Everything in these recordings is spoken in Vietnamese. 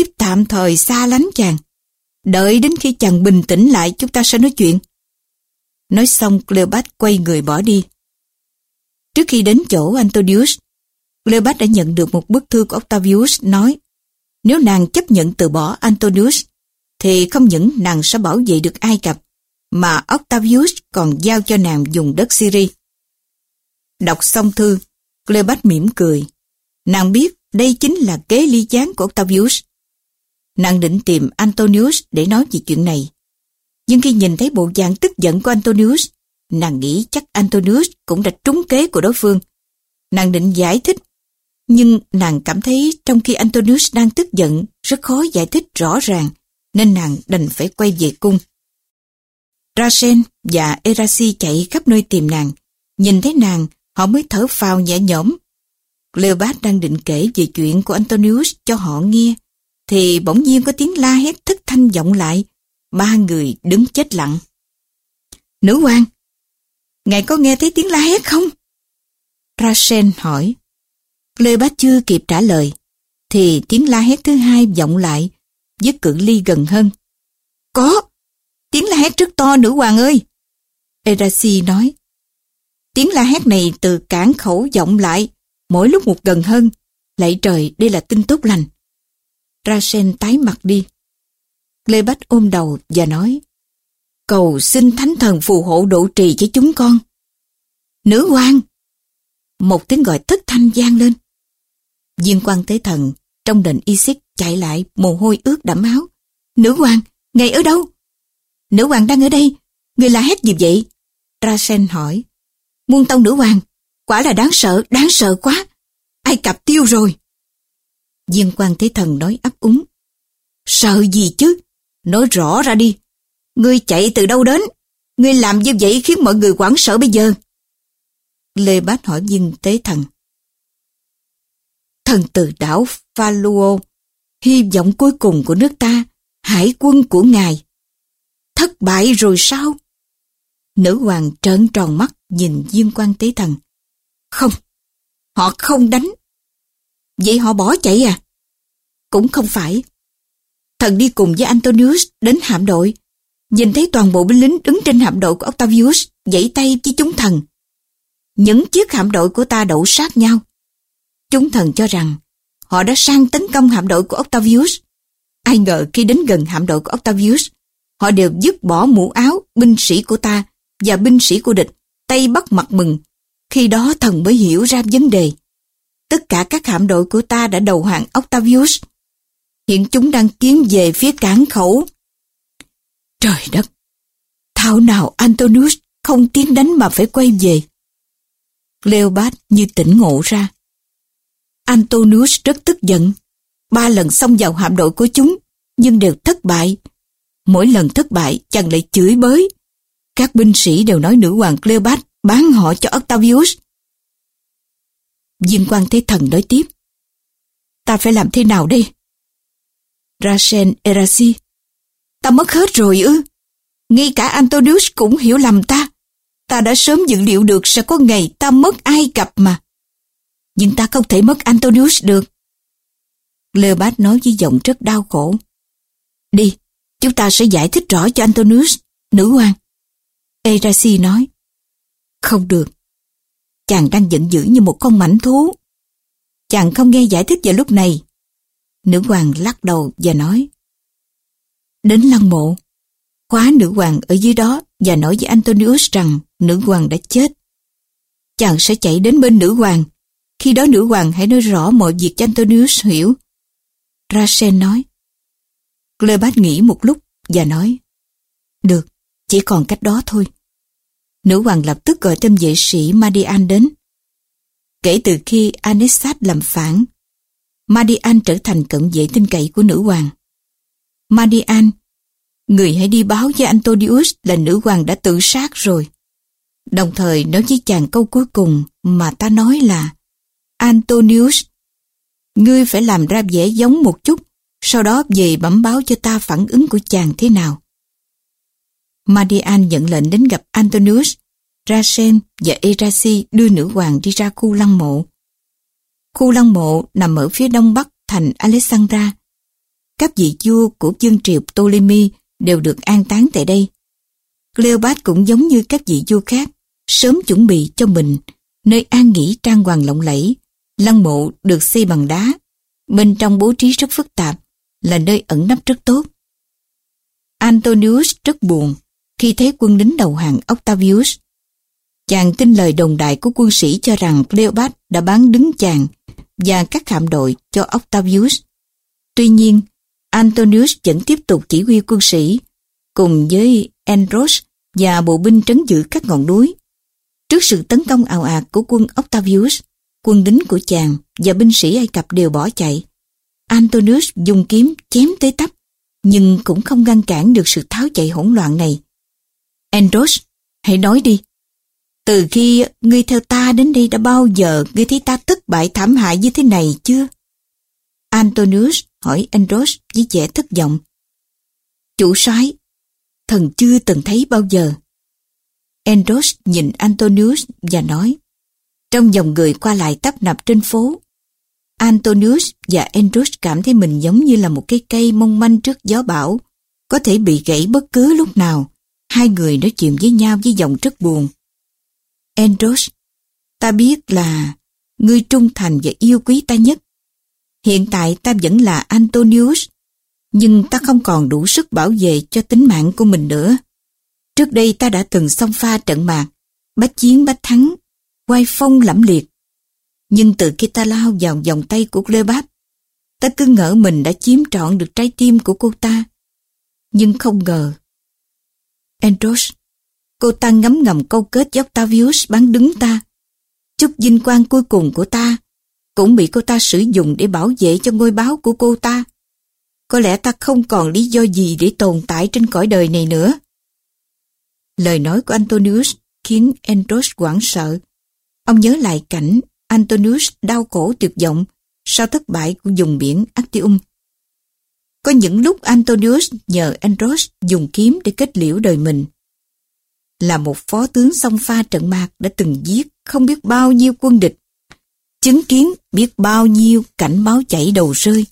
tiếp tạm thời xa lánh chàng. Đợi đến khi chàng bình tĩnh lại chúng ta sẽ nói chuyện. Nói xong Cleopat quay người bỏ đi. Trước khi đến chỗ Antonius, Cleopat đã nhận được một bức thư của Octavius nói nếu nàng chấp nhận từ bỏ Antonius thì không những nàng sẽ bảo vệ được Ai Cập mà Octavius còn giao cho nàng dùng đất Syria. Đọc xong thư, Cleopat mỉm cười. Nàng biết đây chính là kế ly gián của Octavius. Nàng định tìm Antonius để nói về chuyện này. Nhưng khi nhìn thấy bộ dạng tức giận của Antonius, nàng nghĩ chắc Antonius cũng đã trúng kế của đối phương. Nàng định giải thích, nhưng nàng cảm thấy trong khi Antonius đang tức giận, rất khó giải thích rõ ràng, nên nàng đành phải quay về cung. Rasen và Erasi chạy khắp nơi tìm nàng. Nhìn thấy nàng, họ mới thở phào nhẹ nhõm. Cleopat đang định kể về chuyện của Antonius cho họ nghe, thì bỗng nhiên có tiếng la hét thất thanh vọng lại. Ba người đứng chết lặng. Nữ quan, ngài có nghe thấy tiếng la hét không? Rasen hỏi. Lê Bá chưa kịp trả lời, thì tiếng la hét thứ hai vọng lại, với cự ly gần hơn. Có, tiếng la hét rất to nữ hoàng ơi. Erasi nói. Tiếng la hét này từ cảng khẩu vọng lại, mỗi lúc một gần hơn. Lạy trời, đây là tin tốt lành. Rasen tái mặt đi. Lê Bách ôm đầu và nói Cầu xin thánh thần phù hộ độ trì cho chúng con. Nữ quan! Một tiếng gọi thất thanh gian lên. Viên quan tế thần trong đền Isis chạy lại mồ hôi ướt đẫm áo. Nữ hoàng, ngài ở đâu? Nữ hoàng đang ở đây. Người là hét gì vậy? Rasen hỏi. Muôn tông nữ hoàng, quả là đáng sợ, đáng sợ quá. Ai cặp tiêu rồi. Viên quan thế thần nói ấp úng. Sợ gì chứ? Nói rõ ra đi. Ngươi chạy từ đâu đến? Ngươi làm như vậy khiến mọi người quảng sợ bây giờ. Lê Bát hỏi viên tế thần. Thần từ đảo Phaluo, hy vọng cuối cùng của nước ta, hải quân của ngài. Thất bại rồi sao? Nữ hoàng trợn tròn mắt nhìn viên quan tế thần. Không, họ không đánh. Vậy họ bỏ chạy à? Cũng không phải. Thần đi cùng với Antonius đến hạm đội. Nhìn thấy toàn bộ binh lính đứng trên hạm đội của Octavius dãy tay với chúng thần. Những chiếc hạm đội của ta đậu sát nhau. Chúng thần cho rằng họ đã sang tấn công hạm đội của Octavius. Ai ngờ khi đến gần hạm đội của Octavius, họ đều dứt bỏ mũ áo binh sĩ của ta và binh sĩ của địch, tay bắt mặt mừng. Khi đó thần mới hiểu ra vấn đề. Tất cả các hạm đội của ta đã đầu hàng Octavius. Hiện chúng đang tiến về phía cảng khẩu. Trời đất! Thảo nào Antonius không tiến đánh mà phải quay về. Leopold như tỉnh ngộ ra. Antonius rất tức giận. Ba lần xông vào hạm đội của chúng, nhưng đều thất bại. Mỗi lần thất bại, chàng lại chửi bới. Các binh sĩ đều nói nữ hoàng Cleopat bán họ cho Octavius. Viên quan thế thần nói tiếp. Ta phải làm thế nào đây? Rasen Erasi. Ta mất hết rồi ư? Ngay cả Antonius cũng hiểu lầm ta. Ta đã sớm dự liệu được sẽ có ngày ta mất Ai Cập mà. Nhưng ta không thể mất Antonius được. Leopold nói với giọng rất đau khổ. Đi, chúng ta sẽ giải thích rõ cho Antonius, nữ hoàng. Erasi nói. Không được. Chàng đang giận dữ như một con mảnh thú. Chàng không nghe giải thích vào lúc này. Nữ hoàng lắc đầu và nói. Đến lăng mộ, khóa nữ hoàng ở dưới đó và nói với Antonius rằng nữ hoàng đã chết. Chàng sẽ chạy đến bên nữ hoàng. Khi đó nữ hoàng hãy nói rõ mọi việc cho Antonius hiểu. Rasen nói. Cleopat nghĩ một lúc và nói. Được, chỉ còn cách đó thôi. Nữ hoàng lập tức gọi thêm vệ sĩ Madian đến. Kể từ khi Anesat làm phản, Madian trở thành cận vệ tin cậy của nữ hoàng. Madian, người hãy đi báo với Antonius là nữ hoàng đã tự sát rồi. Đồng thời nói với chàng câu cuối cùng mà ta nói là Antonius, ngươi phải làm ra vẻ giống một chút, sau đó về bẩm báo cho ta phản ứng của chàng thế nào. Madian nhận lệnh đến gặp Antonius, Rasen và Erasi đưa nữ hoàng đi ra khu lăng mộ. Khu lăng mộ nằm ở phía đông bắc thành Alexandra. các vị vua của vương triều Ptolemy đều được an táng tại đây. Cleopat cũng giống như các vị vua khác, sớm chuẩn bị cho mình nơi an nghỉ trang hoàng lộng lẫy. Lăng mộ được xây bằng đá, bên trong bố trí rất phức tạp, là nơi ẩn nấp rất tốt. Antonius rất buồn khi thấy quân lính đầu hàng Octavius. Chàng tin lời đồng đại của quân sĩ cho rằng Cleopat đã bán đứng chàng và các hạm đội cho Octavius. Tuy nhiên, Antonius vẫn tiếp tục chỉ huy quân sĩ cùng với Andros và bộ binh trấn giữ các ngọn núi. Trước sự tấn công ào ạt của quân Octavius, quân lính của chàng và binh sĩ Ai Cập đều bỏ chạy. Antonius dùng kiếm chém tới tấp, nhưng cũng không ngăn cản được sự tháo chạy hỗn loạn này. Andros, hãy nói đi. Từ khi ngươi theo ta đến đây đã bao giờ ngươi thấy ta thất bại thảm hại như thế này chưa? Antonius hỏi Andros với vẻ thất vọng. Chủ soái, thần chưa từng thấy bao giờ. Andros nhìn Antonius và nói, trong dòng người qua lại tấp nập trên phố, Antonius và Andros cảm thấy mình giống như là một cái cây mong manh trước gió bão, có thể bị gãy bất cứ lúc nào. Hai người nói chuyện với nhau với giọng rất buồn. Andros, ta biết là ngươi trung thành và yêu quý ta nhất. Hiện tại ta vẫn là Antonius, nhưng ta không còn đủ sức bảo vệ cho tính mạng của mình nữa. Trước đây ta đã từng xông pha trận mạc, bách chiến bách thắng, quay phong lẫm liệt. Nhưng từ khi ta lao vào vòng tay của Cleopat, ta cứ ngỡ mình đã chiếm trọn được trái tim của cô ta. Nhưng không ngờ. Andros, cô ta ngấm ngầm câu kết với Octavius bán đứng ta. Chút vinh quang cuối cùng của ta cũng bị cô ta sử dụng để bảo vệ cho ngôi báo của cô ta. Có lẽ ta không còn lý do gì để tồn tại trên cõi đời này nữa. Lời nói của Antonius khiến Andros hoảng sợ. Ông nhớ lại cảnh Antonius đau khổ tuyệt vọng sau thất bại của dùng biển Actium. Có những lúc Antonius nhờ Andros dùng kiếm để kết liễu đời mình. Là một phó tướng song pha trận mạc đã từng giết không biết bao nhiêu quân địch, chứng kiến biết bao nhiêu cảnh máu chảy đầu rơi.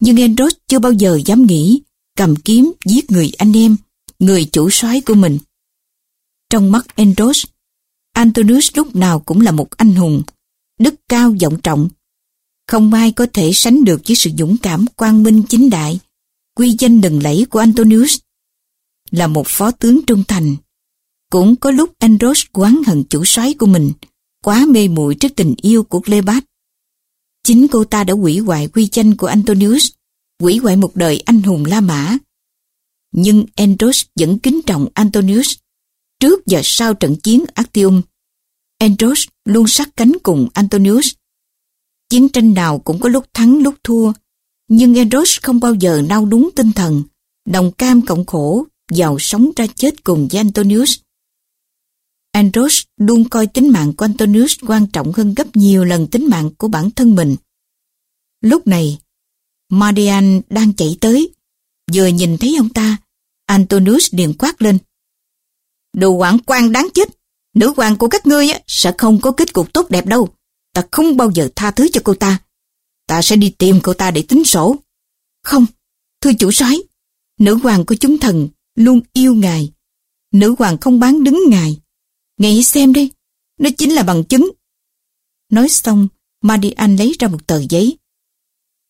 Nhưng Endros chưa bao giờ dám nghĩ cầm kiếm giết người anh em, người chủ soái của mình. Trong mắt Endros, Antonius lúc nào cũng là một anh hùng, đức cao vọng trọng. Không ai có thể sánh được với sự dũng cảm quang minh chính đại, quy danh đừng lẫy của Antonius. Là một phó tướng trung thành, cũng có lúc Andros quán hận chủ soái của mình, quá mê muội trước tình yêu của Cleopat. Chính cô ta đã hủy hoại quy danh của Antonius, hủy hoại một đời anh hùng La Mã. Nhưng Andros vẫn kính trọng Antonius trước và sau trận chiến Actium. Andros luôn sát cánh cùng Antonius. Chiến tranh nào cũng có lúc thắng lúc thua, nhưng Andros không bao giờ nao đúng tinh thần, đồng cam cộng khổ, giàu sống ra chết cùng với Antonius. Andros luôn coi tính mạng của Antonius quan trọng hơn gấp nhiều lần tính mạng của bản thân mình. Lúc này, Marian đang chạy tới, vừa nhìn thấy ông ta, Antonius liền quát lên. Đồ quảng quan đáng chết, nữ hoàng của các ngươi sẽ không có kết cục tốt đẹp đâu. Ta không bao giờ tha thứ cho cô ta. Ta sẽ đi tìm cô ta để tính sổ. Không, thưa chủ soái, nữ hoàng của chúng thần luôn yêu ngài. Nữ hoàng không bán đứng ngài nghĩ xem đi, nó chính là bằng chứng. Nói xong, Marian lấy ra một tờ giấy.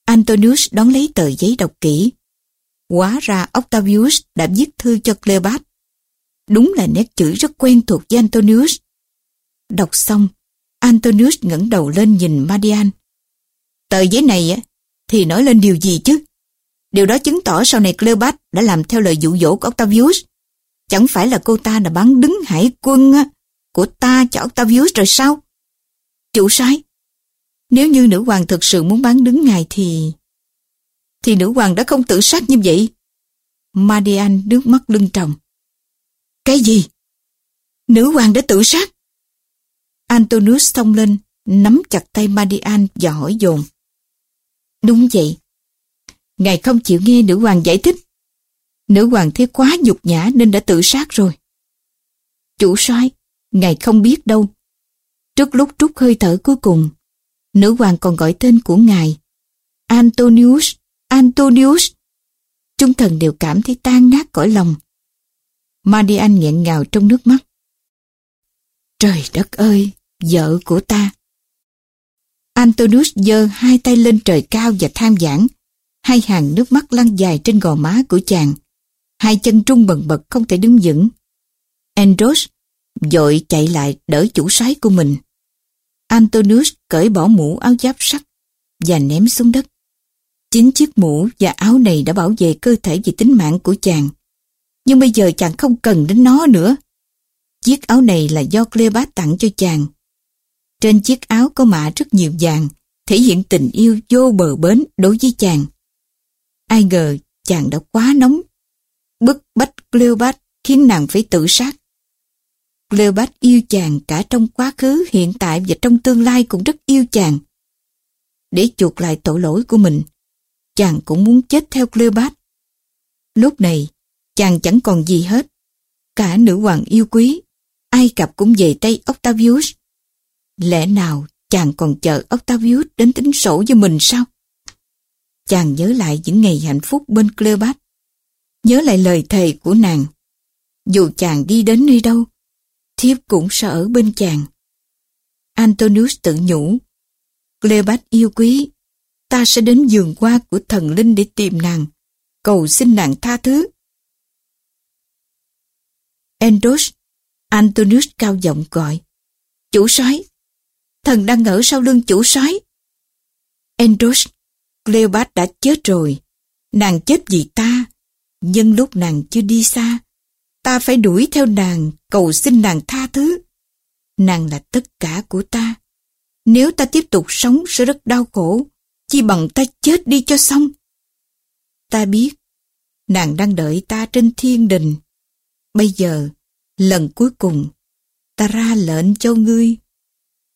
Antonius đón lấy tờ giấy đọc kỹ. Quá ra Octavius đã viết thư cho Cleopat. Đúng là nét chữ rất quen thuộc với Antonius. Đọc xong, Antonius ngẩng đầu lên nhìn Marian. Tờ giấy này á, thì nói lên điều gì chứ? Điều đó chứng tỏ sau này Cleopat đã làm theo lời dụ dỗ của Octavius. Chẳng phải là cô ta đã bắn đứng hải quân á, của ta cho Octavius rồi sao? Chủ sai. Nếu như nữ hoàng thực sự muốn bán đứng ngài thì... Thì nữ hoàng đã không tự sát như vậy. madian nước mắt lưng tròng. Cái gì? Nữ hoàng đã tự sát. Antonius thông lên, nắm chặt tay madian và hỏi dồn. Đúng vậy. Ngài không chịu nghe nữ hoàng giải thích. Nữ hoàng thấy quá nhục nhã nên đã tự sát rồi. Chủ soái, ngài không biết đâu. Trước lúc trút hơi thở cuối cùng, nữ hoàng còn gọi tên của ngài. Antonius, Antonius. Trung thần đều cảm thấy tan nát cõi lòng. Marian nghẹn ngào trong nước mắt. Trời đất ơi, vợ của ta. Antonius giơ hai tay lên trời cao và tham giảng. Hai hàng nước mắt lăn dài trên gò má của chàng. Hai chân trung bần bật không thể đứng vững. Andros dội chạy lại đỡ chủ sái của mình. Antonius cởi bỏ mũ áo giáp sắt và ném xuống đất. Chính chiếc mũ và áo này đã bảo vệ cơ thể và tính mạng của chàng. Nhưng bây giờ chàng không cần đến nó nữa. Chiếc áo này là do Cleopat tặng cho chàng. Trên chiếc áo có mạ rất nhiều vàng, thể hiện tình yêu vô bờ bến đối với chàng. Ai ngờ chàng đã quá nóng. Bức bách Cleopat khiến nàng phải tự sát. Cleopat yêu chàng cả trong quá khứ, hiện tại và trong tương lai cũng rất yêu chàng. Để chuộc lại tội lỗi của mình, chàng cũng muốn chết theo Cleopat. Lúc này, chàng chẳng còn gì hết. Cả nữ hoàng yêu quý, Ai Cập cũng về tay Octavius. Lẽ nào chàng còn chờ Octavius đến tính sổ với mình sao? Chàng nhớ lại những ngày hạnh phúc bên Cleopat. Nhớ lại lời thề của nàng. Dù chàng đi đến nơi đâu, thiếp cũng sẽ ở bên chàng. Antonius tự nhủ. Cleopat yêu quý, ta sẽ đến giường qua của thần linh để tìm nàng, cầu xin nàng tha thứ. Endos, Antonius cao giọng gọi. Chủ soái, thần đang ở sau lưng chủ soái. Endos, Cleopat đã chết rồi. Nàng chết vì ta. Nhưng lúc nàng chưa đi xa, ta phải đuổi theo nàng, cầu xin nàng tha thứ. Nàng là tất cả của ta. Nếu ta tiếp tục sống sẽ rất đau khổ, chỉ bằng ta chết đi cho xong. Ta biết, nàng đang đợi ta trên thiên đình. Bây giờ, lần cuối cùng, ta ra lệnh cho ngươi.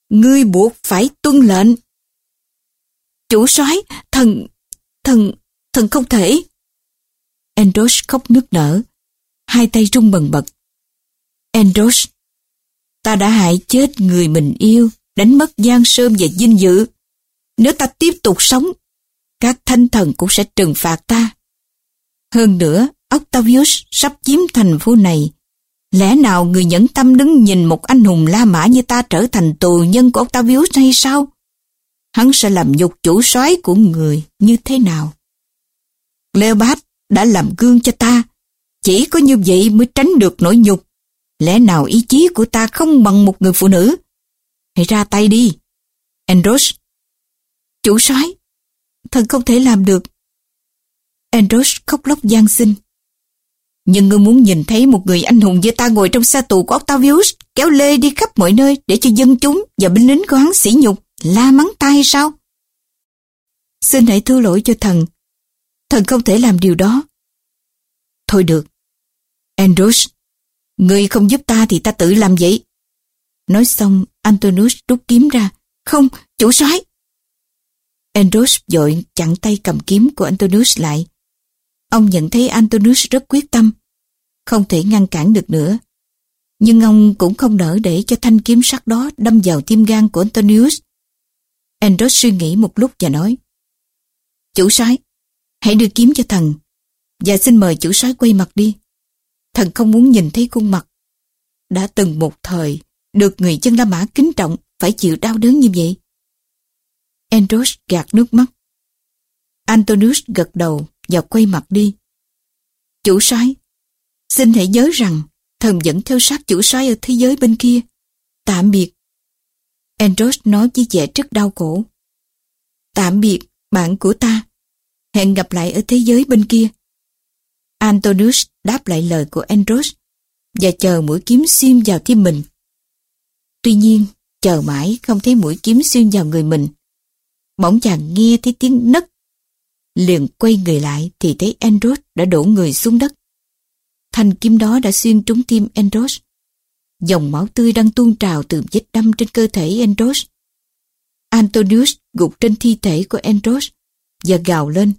Ngươi buộc phải tuân lệnh. Chủ soái, thần, thần, thần không thể. Andros khóc nức nở, hai tay rung bần bật. Andros, ta đã hại chết người mình yêu, đánh mất gian sơn và dinh dự. Nếu ta tiếp tục sống, các thanh thần cũng sẽ trừng phạt ta. Hơn nữa, Octavius sắp chiếm thành phố này. Lẽ nào người nhẫn tâm đứng nhìn một anh hùng La Mã như ta trở thành tù nhân của Octavius hay sao? Hắn sẽ làm nhục chủ soái của người như thế nào? Cleopat đã làm gương cho ta. Chỉ có như vậy mới tránh được nỗi nhục. Lẽ nào ý chí của ta không bằng một người phụ nữ? Hãy ra tay đi. Andros. Chủ soái, thần không thể làm được. Andros khóc lóc gian xin. Nhưng ngươi muốn nhìn thấy một người anh hùng như ta ngồi trong xe tù của Octavius kéo lê đi khắp mọi nơi để cho dân chúng và binh lính của hắn sỉ nhục, la mắng ta hay sao? Xin hãy thứ lỗi cho thần. Thần không thể làm điều đó. Thôi được. Andros, ngươi không giúp ta thì ta tự làm vậy. Nói xong, Antonius rút kiếm ra. Không, chủ soái. Andros vội chặn tay cầm kiếm của Antonius lại. Ông nhận thấy Antonius rất quyết tâm, không thể ngăn cản được nữa. Nhưng ông cũng không nỡ để cho thanh kiếm sắt đó đâm vào tim gan của Antonius. Andros suy nghĩ một lúc và nói, Chủ soái, hãy đưa kiếm cho thần, và xin mời chủ soái quay mặt đi. Thần không muốn nhìn thấy khuôn mặt. Đã từng một thời, được người chân La Mã kính trọng phải chịu đau đớn như vậy. Andros gạt nước mắt. Antonius gật đầu và quay mặt đi. Chủ soái, xin hãy nhớ rằng thần vẫn theo sát chủ soái ở thế giới bên kia. Tạm biệt. Andros nói với vẻ rất đau khổ. Tạm biệt, bạn của ta. Hẹn gặp lại ở thế giới bên kia. Antonius đáp lại lời của Andros và chờ mũi kiếm xuyên vào tim mình. Tuy nhiên, chờ mãi không thấy mũi kiếm xuyên vào người mình. Bỗng chàng nghe thấy tiếng nấc. Liền quay người lại thì thấy Andros đã đổ người xuống đất. Thanh kiếm đó đã xuyên trúng tim Andros. Dòng máu tươi đang tuôn trào từ vết đâm trên cơ thể Andros. Antonius gục trên thi thể của Andros và gào lên.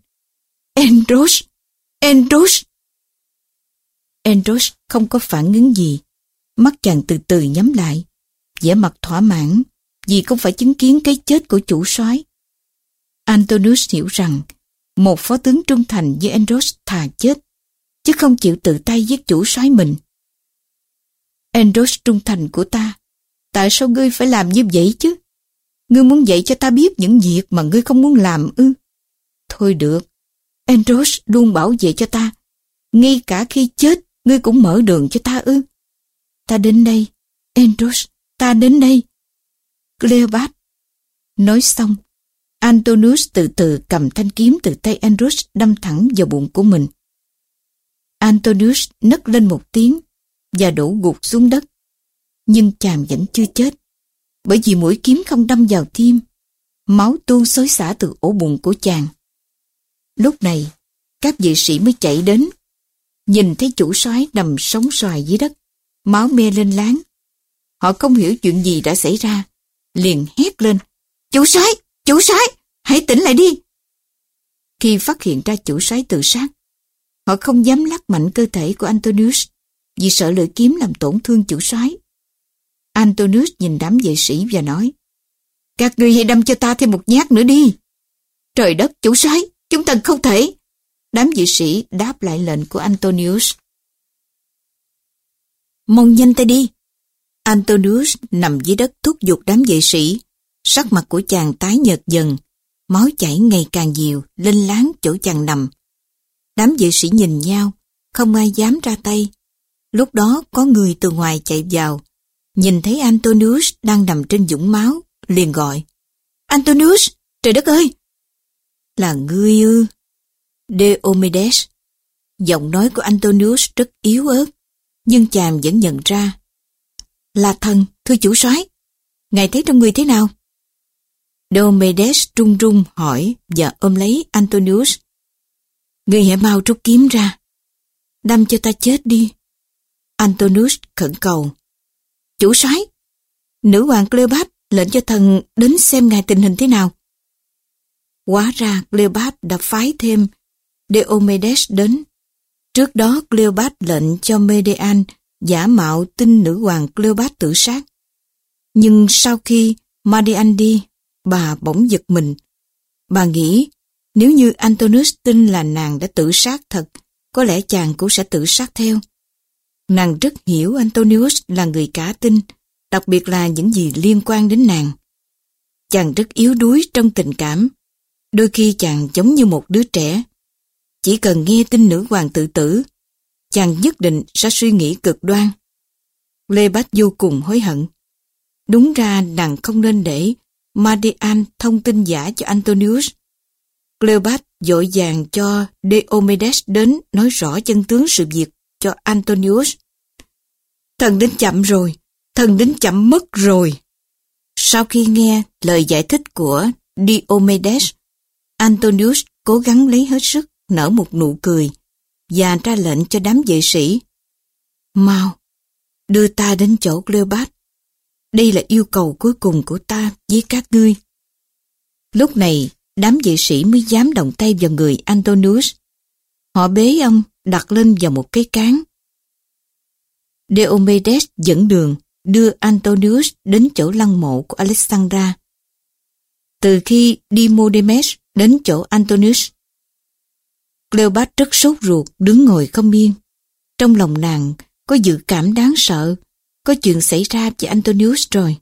Andros! Andros! Andros không có phản ứng gì. Mắt chàng từ từ nhắm lại, vẻ mặt thỏa mãn vì không phải chứng kiến cái chết của chủ soái. Antonius hiểu rằng Một phó tướng trung thành với Andros thà chết, chứ không chịu tự tay giết chủ soái mình. Andros trung thành của ta, tại sao ngươi phải làm như vậy chứ? Ngươi muốn dạy cho ta biết những việc mà ngươi không muốn làm ư? Thôi được, Andros luôn bảo vệ cho ta. Ngay cả khi chết, ngươi cũng mở đường cho ta ư? Ta đến đây, Andros, ta đến đây. Cleopat. Nói xong, Antonius từ từ cầm thanh kiếm từ tay Andros đâm thẳng vào bụng của mình. Antonius nấc lên một tiếng và đổ gục xuống đất. Nhưng chàng vẫn chưa chết, bởi vì mũi kiếm không đâm vào tim. Máu tuôn xối xả từ ổ bụng của chàng. Lúc này, các vị sĩ mới chạy đến. Nhìn thấy chủ soái nằm sống xoài dưới đất, máu me lên láng. Họ không hiểu chuyện gì đã xảy ra, liền hét lên. Chủ soái, chủ soái, hãy tỉnh lại đi. Khi phát hiện ra chủ soái tự sát, họ không dám lắc mạnh cơ thể của Antonius vì sợ lưỡi kiếm làm tổn thương chủ soái. Antonius nhìn đám vệ sĩ và nói Các ngươi hãy đâm cho ta thêm một nhát nữa đi. Trời đất, chủ soái, chúng ta không thể. Đám dự sĩ đáp lại lệnh của Antonius. Mong nhanh tay đi. Antonius nằm dưới đất thúc giục đám dự sĩ. Sắc mặt của chàng tái nhợt dần, máu chảy ngày càng nhiều, lên láng chỗ chàng nằm. Đám dự sĩ nhìn nhau, không ai dám ra tay. Lúc đó có người từ ngoài chạy vào, nhìn thấy Antonius đang nằm trên dũng máu, liền gọi. Antonius, trời đất ơi! Là ngươi ư? Diomedes. Giọng nói của Antonius rất yếu ớt, nhưng chàng vẫn nhận ra. Là thần, thưa chủ soái. Ngài thấy trong người thế nào? Diomedes trung rung hỏi và ôm lấy Antonius. Người hãy mau rút kiếm ra. Đâm cho ta chết đi. Antonius khẩn cầu. Chủ soái, nữ hoàng Cleopat lệnh cho thần đến xem ngài tình hình thế nào. Quá ra Cleopat đã phái thêm Diomedes đến. Trước đó Cleopat lệnh cho Medean giả mạo tin nữ hoàng Cleopat tự sát. Nhưng sau khi Medean đi, bà bỗng giật mình. Bà nghĩ nếu như Antonius tin là nàng đã tự sát thật, có lẽ chàng cũng sẽ tự sát theo. Nàng rất hiểu Antonius là người cả tin, đặc biệt là những gì liên quan đến nàng. Chàng rất yếu đuối trong tình cảm. Đôi khi chàng giống như một đứa trẻ. Chỉ cần nghe tin nữ hoàng tự tử, chàng nhất định sẽ suy nghĩ cực đoan. Lê Bách vô cùng hối hận. Đúng ra nàng không nên để Madian thông tin giả cho Antonius. Cleopat dội vàng cho Diomedes đến nói rõ chân tướng sự việc cho Antonius. Thần đến chậm rồi, thần đến chậm mất rồi. Sau khi nghe lời giải thích của Diomedes, Antonius cố gắng lấy hết sức nở một nụ cười và ra lệnh cho đám vệ sĩ. Mau, đưa ta đến chỗ Cleopat. Đây là yêu cầu cuối cùng của ta với các ngươi. Lúc này, đám vệ sĩ mới dám động tay vào người Antonius. Họ bế ông đặt lên vào một cái cán. Diomedes dẫn đường đưa Antonius đến chỗ lăng mộ của Alexandra. Từ khi Dimodemes đến chỗ Antonius, Cleopat rất sốt ruột đứng ngồi không yên. Trong lòng nàng có dự cảm đáng sợ, có chuyện xảy ra với Antonius rồi.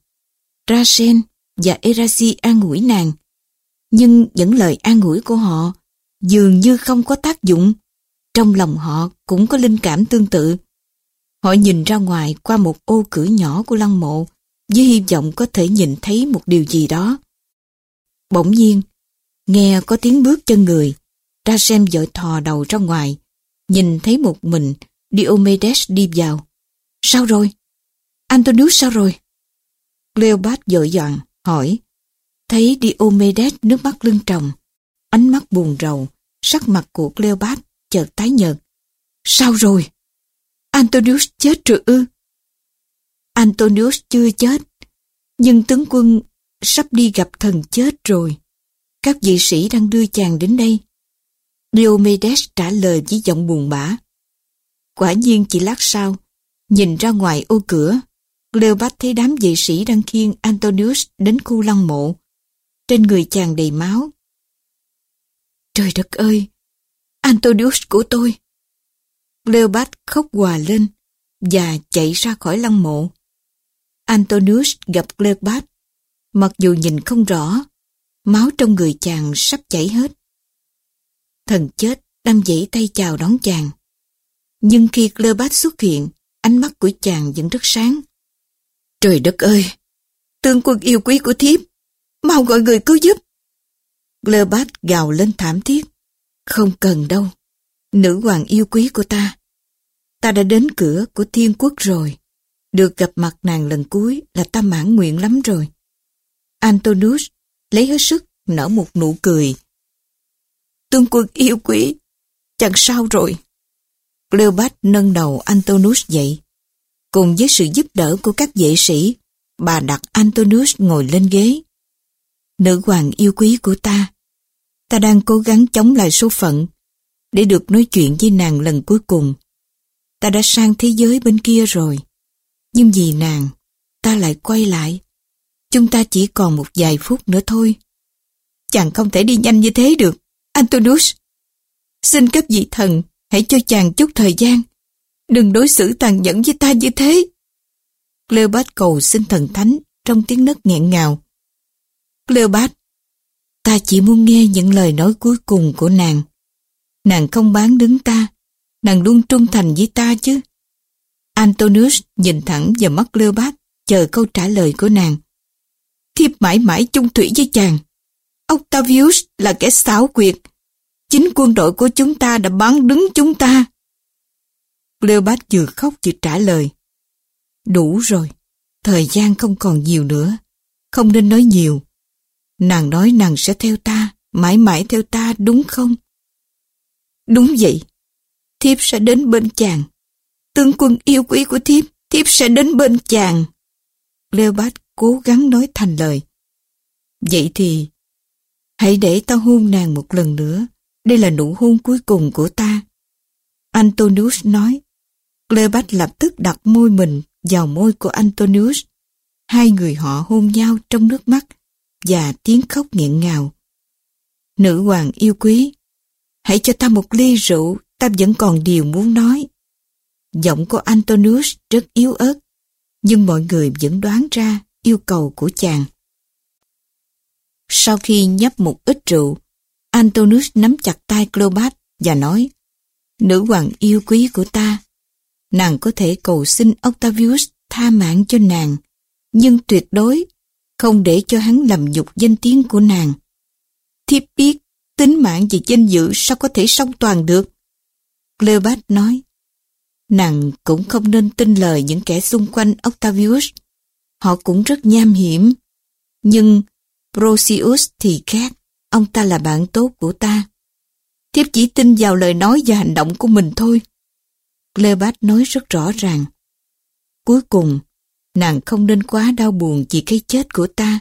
Rasen và Erasi an ủi nàng, nhưng những lời an ủi của họ dường như không có tác dụng. Trong lòng họ cũng có linh cảm tương tự. Họ nhìn ra ngoài qua một ô cửa nhỏ của lăng mộ với hy vọng có thể nhìn thấy một điều gì đó. Bỗng nhiên, nghe có tiếng bước chân người, ra xem dội thò đầu ra ngoài, nhìn thấy một mình Diomedes đi vào. Sao rồi? Antonius sao rồi? Cleopat dội dọn, hỏi. Thấy Diomedes nước mắt lưng tròng, ánh mắt buồn rầu, sắc mặt của Cleopat chợt tái nhợt. Sao rồi? Antonius chết rồi ư? Antonius chưa chết, nhưng tướng quân sắp đi gặp thần chết rồi. Các vị sĩ đang đưa chàng đến đây. Diomedes trả lời với giọng buồn bã. Quả nhiên chỉ lát sau, nhìn ra ngoài ô cửa, Cleopat thấy đám vệ sĩ đang khiêng Antonius đến khu lăng mộ. Trên người chàng đầy máu. Trời đất ơi! Antonius của tôi! Cleopat khóc hòa lên và chạy ra khỏi lăng mộ. Antonius gặp Cleopat, mặc dù nhìn không rõ, máu trong người chàng sắp chảy hết. Thần chết đang dãy tay chào đón chàng. Nhưng khi Cleopat xuất hiện, ánh mắt của chàng vẫn rất sáng. Trời đất ơi! Tương quân yêu quý của thiếp! Mau gọi người cứu giúp! Cleopat gào lên thảm thiết. Không cần đâu. Nữ hoàng yêu quý của ta. Ta đã đến cửa của thiên quốc rồi. Được gặp mặt nàng lần cuối là ta mãn nguyện lắm rồi. Antonius lấy hết sức nở một nụ cười. Tương quân yêu quý, chẳng sao rồi. Cleopat nâng đầu Antonius dậy. Cùng với sự giúp đỡ của các vệ sĩ, bà đặt Antonius ngồi lên ghế. Nữ hoàng yêu quý của ta, ta đang cố gắng chống lại số phận để được nói chuyện với nàng lần cuối cùng. Ta đã sang thế giới bên kia rồi, nhưng vì nàng, ta lại quay lại. Chúng ta chỉ còn một vài phút nữa thôi. Chàng không thể đi nhanh như thế được, Antonius. Xin các vị thần, hãy cho chàng chút thời gian. Đừng đối xử tàn nhẫn với ta như thế. Cleopat cầu xin thần thánh trong tiếng nấc nghẹn ngào. Cleopat, ta chỉ muốn nghe những lời nói cuối cùng của nàng. Nàng không bán đứng ta, nàng luôn trung thành với ta chứ. Antonius nhìn thẳng vào mắt Cleopat, chờ câu trả lời của nàng. Thiếp mãi mãi chung thủy với chàng. Octavius là kẻ xảo quyệt. Chính quân đội của chúng ta đã bắn đứng chúng ta. Cleopat vừa khóc vừa trả lời. Đủ rồi, thời gian không còn nhiều nữa. Không nên nói nhiều. Nàng nói nàng sẽ theo ta, mãi mãi theo ta đúng không? Đúng vậy. Thiếp sẽ đến bên chàng. Tướng quân yêu quý của thiếp, thiếp sẽ đến bên chàng. Cleopat cố gắng nói thành lời. Vậy thì, hãy để ta hôn nàng một lần nữa. Đây là nụ hôn cuối cùng của ta. Antonius nói. Cleopat lập tức đặt môi mình vào môi của Antonius. Hai người họ hôn nhau trong nước mắt và tiếng khóc nghẹn ngào. Nữ hoàng yêu quý, hãy cho ta một ly rượu, ta vẫn còn điều muốn nói. Giọng của Antonius rất yếu ớt, nhưng mọi người vẫn đoán ra yêu cầu của chàng. Sau khi nhấp một ít rượu, Antonius nắm chặt tay Cleopat và nói Nữ hoàng yêu quý của ta, nàng có thể cầu xin Octavius tha mạng cho nàng, nhưng tuyệt đối không để cho hắn làm nhục danh tiếng của nàng. Thiếp biết, tính mạng và danh dự sao có thể song toàn được. Cleopat nói, nàng cũng không nên tin lời những kẻ xung quanh Octavius. Họ cũng rất nham hiểm. Nhưng Prosius thì khác, ông ta là bạn tốt của ta. Thiếp chỉ tin vào lời nói và hành động của mình thôi. Cleopat nói rất rõ ràng. Cuối cùng, nàng không nên quá đau buồn vì cái chết của ta.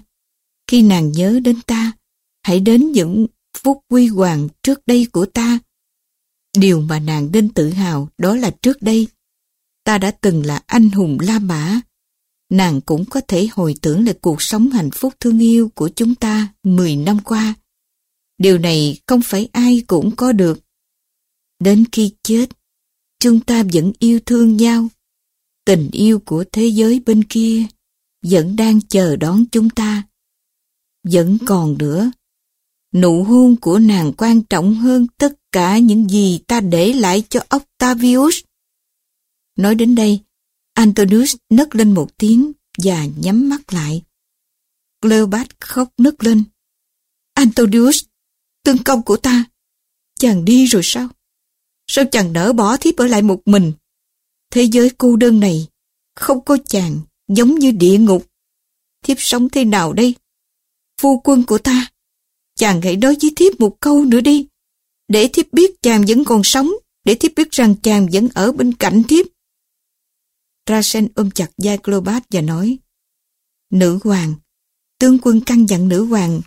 Khi nàng nhớ đến ta, hãy đến những phút quy hoàng trước đây của ta. Điều mà nàng nên tự hào đó là trước đây. Ta đã từng là anh hùng La Mã. Nàng cũng có thể hồi tưởng lại cuộc sống hạnh phúc thương yêu của chúng ta 10 năm qua. Điều này không phải ai cũng có được. Đến khi chết, chúng ta vẫn yêu thương nhau tình yêu của thế giới bên kia vẫn đang chờ đón chúng ta. Vẫn còn nữa, nụ hôn của nàng quan trọng hơn tất cả những gì ta để lại cho Octavius. Nói đến đây, Antonius nấc lên một tiếng và nhắm mắt lại. Cleopat khóc nấc lên. Antonius, tương công của ta, chàng đi rồi sao? Sao chàng nỡ bỏ thiếp ở lại một mình? Thế giới cô đơn này, không có chàng, giống như địa ngục. Thiếp sống thế nào đây? Phu quân của ta, chàng hãy nói với thiếp một câu nữa đi. Để thiếp biết chàng vẫn còn sống, để thiếp biết rằng chàng vẫn ở bên cạnh thiếp. Rasen ôm chặt vai Clopas và nói, Nữ hoàng, tướng quân căn dặn nữ hoàng,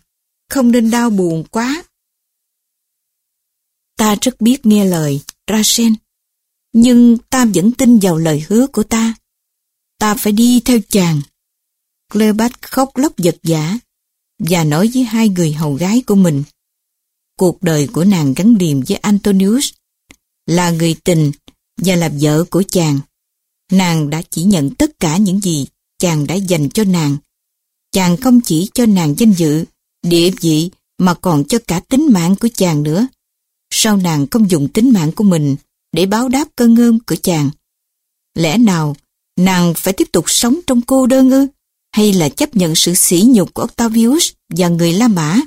không nên đau buồn quá. Ta rất biết nghe lời, Rasen. Nhưng ta vẫn tin vào lời hứa của ta. Ta phải đi theo chàng. Cleopat khóc lóc giật giả và nói với hai người hầu gái của mình. cuộc đời của nàng gắn liền với Antonius, là người tình và là vợ của chàng. Nàng đã chỉ nhận tất cả những gì chàng đã dành cho nàng. Chàng không chỉ cho nàng danh dự, địa vị mà còn cho cả tính mạng của chàng nữa. Sao nàng không dùng tính mạng của mình để báo đáp cơn ngơm của chàng? Lẽ nào nàng phải tiếp tục sống trong cô đơn ư? Hay là chấp nhận sự sỉ nhục của Octavius và người La Mã?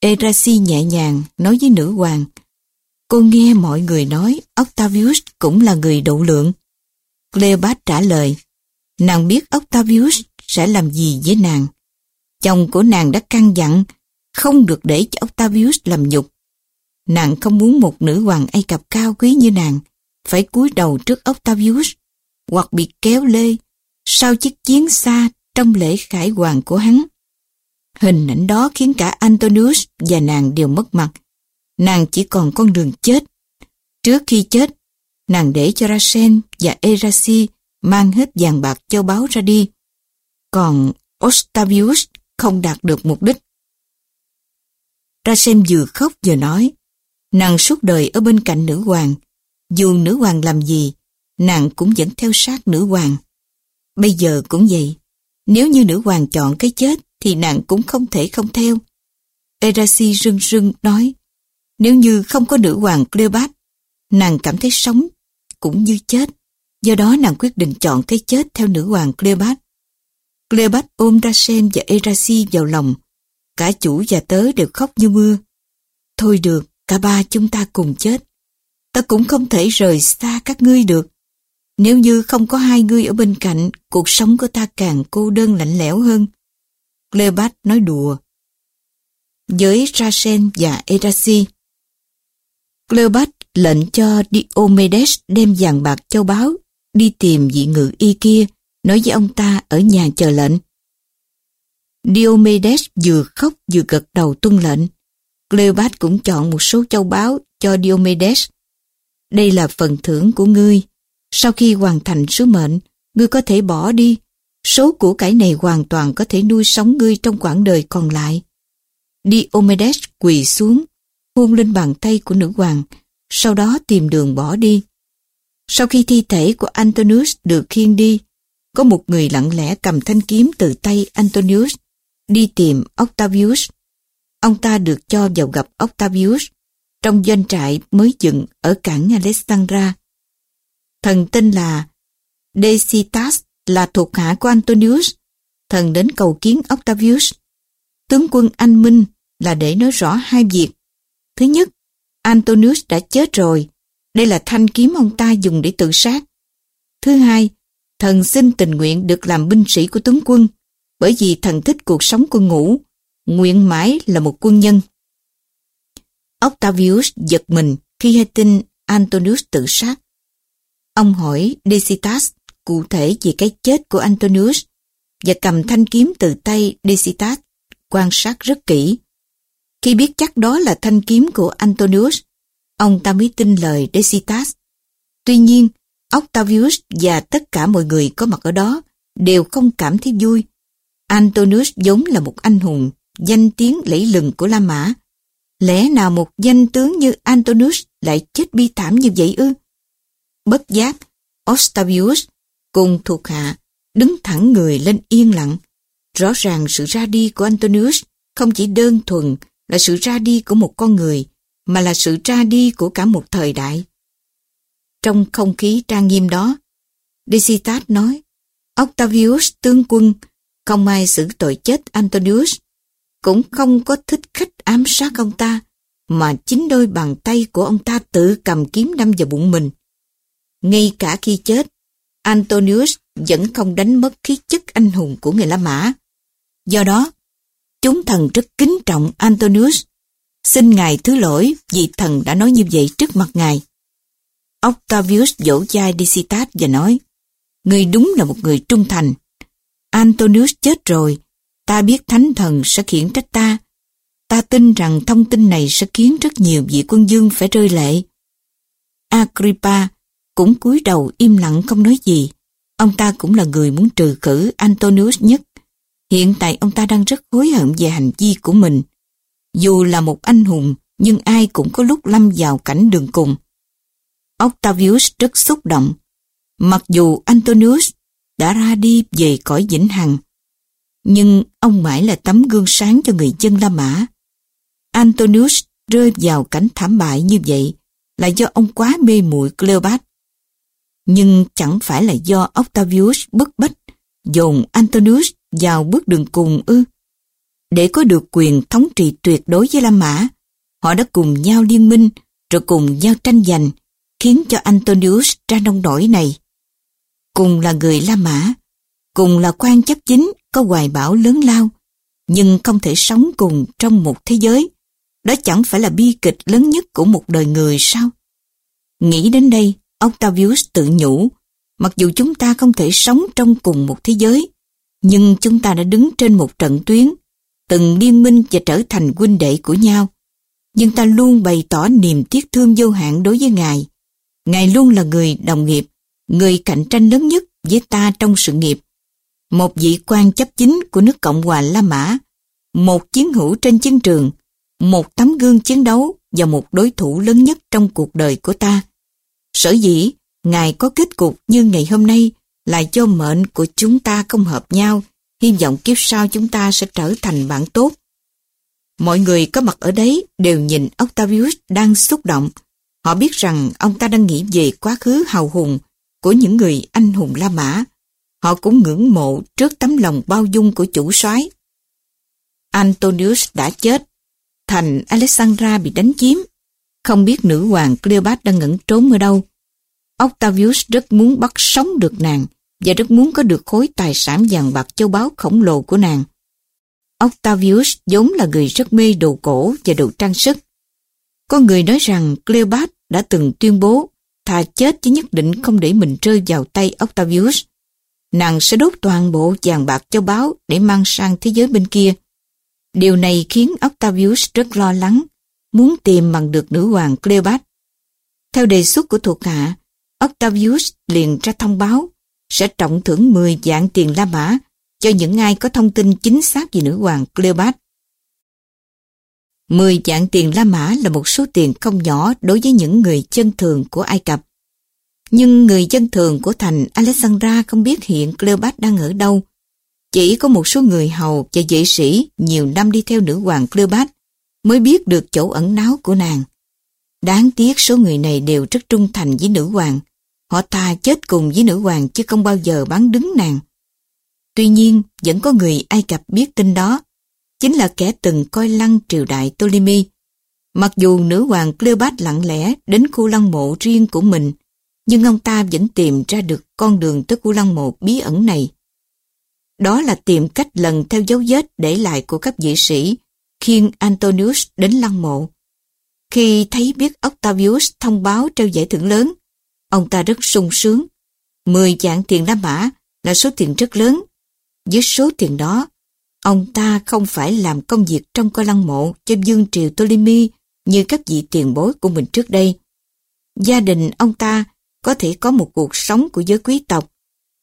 Erasi nhẹ nhàng nói với nữ hoàng. Cô nghe mọi người nói Octavius cũng là người độ lượng. Cleopat trả lời. Nàng biết Octavius sẽ làm gì với nàng. Chồng của nàng đã căn dặn không được để cho Octavius làm nhục. Nàng không muốn một nữ hoàng Ai Cập cao quý như nàng phải cúi đầu trước Octavius hoặc bị kéo lê sau chiếc chiến xa trong lễ khải hoàng của hắn. Hình ảnh đó khiến cả Antonius và nàng đều mất mặt. Nàng chỉ còn con đường chết. Trước khi chết, nàng để cho Rasen và Erasi mang hết vàng bạc châu báu ra đi. Còn Octavius không đạt được mục đích. Rasen vừa khóc vừa nói, nàng suốt đời ở bên cạnh nữ hoàng. Dù nữ hoàng làm gì, nàng cũng vẫn theo sát nữ hoàng. Bây giờ cũng vậy. Nếu như nữ hoàng chọn cái chết, thì nàng cũng không thể không theo. Erasi rưng rưng nói, nếu như không có nữ hoàng Cleopat, nàng cảm thấy sống cũng như chết. Do đó nàng quyết định chọn cái chết theo nữ hoàng Cleopat. Cleopat ôm Rasen và Erasi vào lòng. Cả chủ và tớ đều khóc như mưa. Thôi được, cả ba chúng ta cùng chết. Ta cũng không thể rời xa các ngươi được. Nếu như không có hai ngươi ở bên cạnh, cuộc sống của ta càng cô đơn lạnh lẽo hơn. Cleopat nói đùa. Với Rasen và Erasi. Cleopat lệnh cho Diomedes đem vàng bạc châu báu đi tìm vị ngự y kia, nói với ông ta ở nhà chờ lệnh. Diomedes vừa khóc vừa gật đầu tuân lệnh. Cleopat cũng chọn một số châu báu cho Diomedes. Đây là phần thưởng của ngươi. Sau khi hoàn thành sứ mệnh, ngươi có thể bỏ đi. Số của cải này hoàn toàn có thể nuôi sống ngươi trong quãng đời còn lại. Diomedes quỳ xuống, hôn lên bàn tay của nữ hoàng, sau đó tìm đường bỏ đi. Sau khi thi thể của Antonius được khiêng đi, có một người lặng lẽ cầm thanh kiếm từ tay Antonius, đi tìm Octavius. Ông ta được cho vào gặp Octavius trong doanh trại mới dựng ở cảng Alexandra. Thần tên là Decitas là thuộc hạ của Antonius. Thần đến cầu kiến Octavius. Tướng quân anh Minh là để nói rõ hai việc. Thứ nhất, Antonius đã chết rồi. Đây là thanh kiếm ông ta dùng để tự sát. Thứ hai, thần xin tình nguyện được làm binh sĩ của tướng quân bởi vì thần thích cuộc sống quân ngũ, nguyện mãi là một quân nhân. Octavius giật mình khi hay tin Antonius tự sát. Ông hỏi Decitas cụ thể về cái chết của Antonius và cầm thanh kiếm từ tay Decitas quan sát rất kỹ. Khi biết chắc đó là thanh kiếm của Antonius, ông ta mới tin lời Decitas. Tuy nhiên, Octavius và tất cả mọi người có mặt ở đó đều không cảm thấy vui. Antonius giống là một anh hùng, danh tiếng lẫy lừng của La Mã. Lẽ nào một danh tướng như Antonius lại chết bi thảm như vậy ư? Bất giác, Octavius cùng thuộc hạ đứng thẳng người lên yên lặng. Rõ ràng sự ra đi của Antonius không chỉ đơn thuần là sự ra đi của một con người, mà là sự ra đi của cả một thời đại. Trong không khí trang nghiêm đó, Decitas nói, Octavius tướng quân không ai xử tội chết Antonius, cũng không có thích khách ám sát ông ta, mà chính đôi bàn tay của ông ta tự cầm kiếm đâm vào bụng mình. Ngay cả khi chết, Antonius vẫn không đánh mất khí chất anh hùng của người La Mã. Do đó, chúng thần rất kính trọng Antonius. Xin Ngài thứ lỗi vì thần đã nói như vậy trước mặt Ngài. Octavius dỗ chai Decitas và nói, Người đúng là một người trung thành. Antonius chết rồi, ta biết thánh thần sẽ khiển trách ta. Ta tin rằng thông tin này sẽ khiến rất nhiều vị quân dương phải rơi lệ. Agrippa cũng cúi đầu im lặng không nói gì. Ông ta cũng là người muốn trừ khử Antonius nhất. Hiện tại ông ta đang rất hối hận về hành vi của mình. Dù là một anh hùng, nhưng ai cũng có lúc lâm vào cảnh đường cùng. Octavius rất xúc động. Mặc dù Antonius đã ra đi về cõi vĩnh hằng, nhưng ông mãi là tấm gương sáng cho người dân La Mã. Antonius rơi vào cảnh thảm bại như vậy là do ông quá mê muội Cleopat. Nhưng chẳng phải là do Octavius bức bách dồn Antonius vào bước đường cùng ư. Để có được quyền thống trị tuyệt đối với La Mã, họ đã cùng nhau liên minh rồi cùng nhau tranh giành, khiến cho Antonius ra nông nổi này. Cùng là người La Mã, cùng là quan chấp chính có hoài bão lớn lao, nhưng không thể sống cùng trong một thế giới. Đó chẳng phải là bi kịch lớn nhất của một đời người sao? Nghĩ đến đây, Octavius tự nhủ, mặc dù chúng ta không thể sống trong cùng một thế giới, nhưng chúng ta đã đứng trên một trận tuyến, từng liên minh và trở thành huynh đệ của nhau. Nhưng ta luôn bày tỏ niềm tiếc thương vô hạn đối với Ngài. Ngài luôn là người đồng nghiệp, người cạnh tranh lớn nhất với ta trong sự nghiệp. Một vị quan chấp chính của nước Cộng hòa La Mã, một chiến hữu trên chiến trường, một tấm gương chiến đấu và một đối thủ lớn nhất trong cuộc đời của ta. Sở dĩ, Ngài có kết cục như ngày hôm nay là do mệnh của chúng ta không hợp nhau, hy vọng kiếp sau chúng ta sẽ trở thành bạn tốt. Mọi người có mặt ở đấy đều nhìn Octavius đang xúc động. Họ biết rằng ông ta đang nghĩ về quá khứ hào hùng của những người anh hùng La Mã. Họ cũng ngưỡng mộ trước tấm lòng bao dung của chủ soái. Antonius đã chết. Thành Alexandra bị đánh chiếm. Không biết nữ hoàng Cleopatra đang ngẩn trốn ở đâu. Octavius rất muốn bắt sống được nàng và rất muốn có được khối tài sản vàng bạc châu báu khổng lồ của nàng. Octavius vốn là người rất mê đồ cổ và đồ trang sức. Có người nói rằng Cleopat đã từng tuyên bố thà chết chứ nhất định không để mình rơi vào tay Octavius. Nàng sẽ đốt toàn bộ vàng bạc châu báu để mang sang thế giới bên kia. Điều này khiến Octavius rất lo lắng, muốn tìm bằng được nữ hoàng Cleopat. Theo đề xuất của thuộc hạ, Octavius liền ra thông báo, sẽ trọng thưởng 10 dạng tiền La Mã cho những ai có thông tin chính xác về nữ hoàng Cleopat. 10 dạng tiền La Mã là một số tiền không nhỏ đối với những người chân thường của Ai Cập. Nhưng người dân thường của thành Alexandra không biết hiện Cleopat đang ở đâu. Chỉ có một số người hầu và vệ sĩ nhiều năm đi theo nữ hoàng Cleopat mới biết được chỗ ẩn náu của nàng. Đáng tiếc số người này đều rất trung thành với nữ hoàng. Họ ta chết cùng với nữ hoàng chứ không bao giờ bán đứng nàng. Tuy nhiên, vẫn có người Ai Cập biết tin đó, chính là kẻ từng coi lăng triều đại Ptolemy. Mặc dù nữ hoàng Cleopat lặng lẽ đến khu lăng mộ riêng của mình, nhưng ông ta vẫn tìm ra được con đường tới khu lăng mộ bí ẩn này. Đó là tìm cách lần theo dấu vết để lại của các vị sĩ khiêng Antonius đến lăng mộ. Khi thấy biết Octavius thông báo treo giải thưởng lớn, ông ta rất sung sướng. Mười dạng tiền La Mã là số tiền rất lớn. Với số tiền đó, ông ta không phải làm công việc trong coi lăng mộ cho dương triều Ptolemy như các vị tiền bối của mình trước đây. Gia đình ông ta có thể có một cuộc sống của giới quý tộc,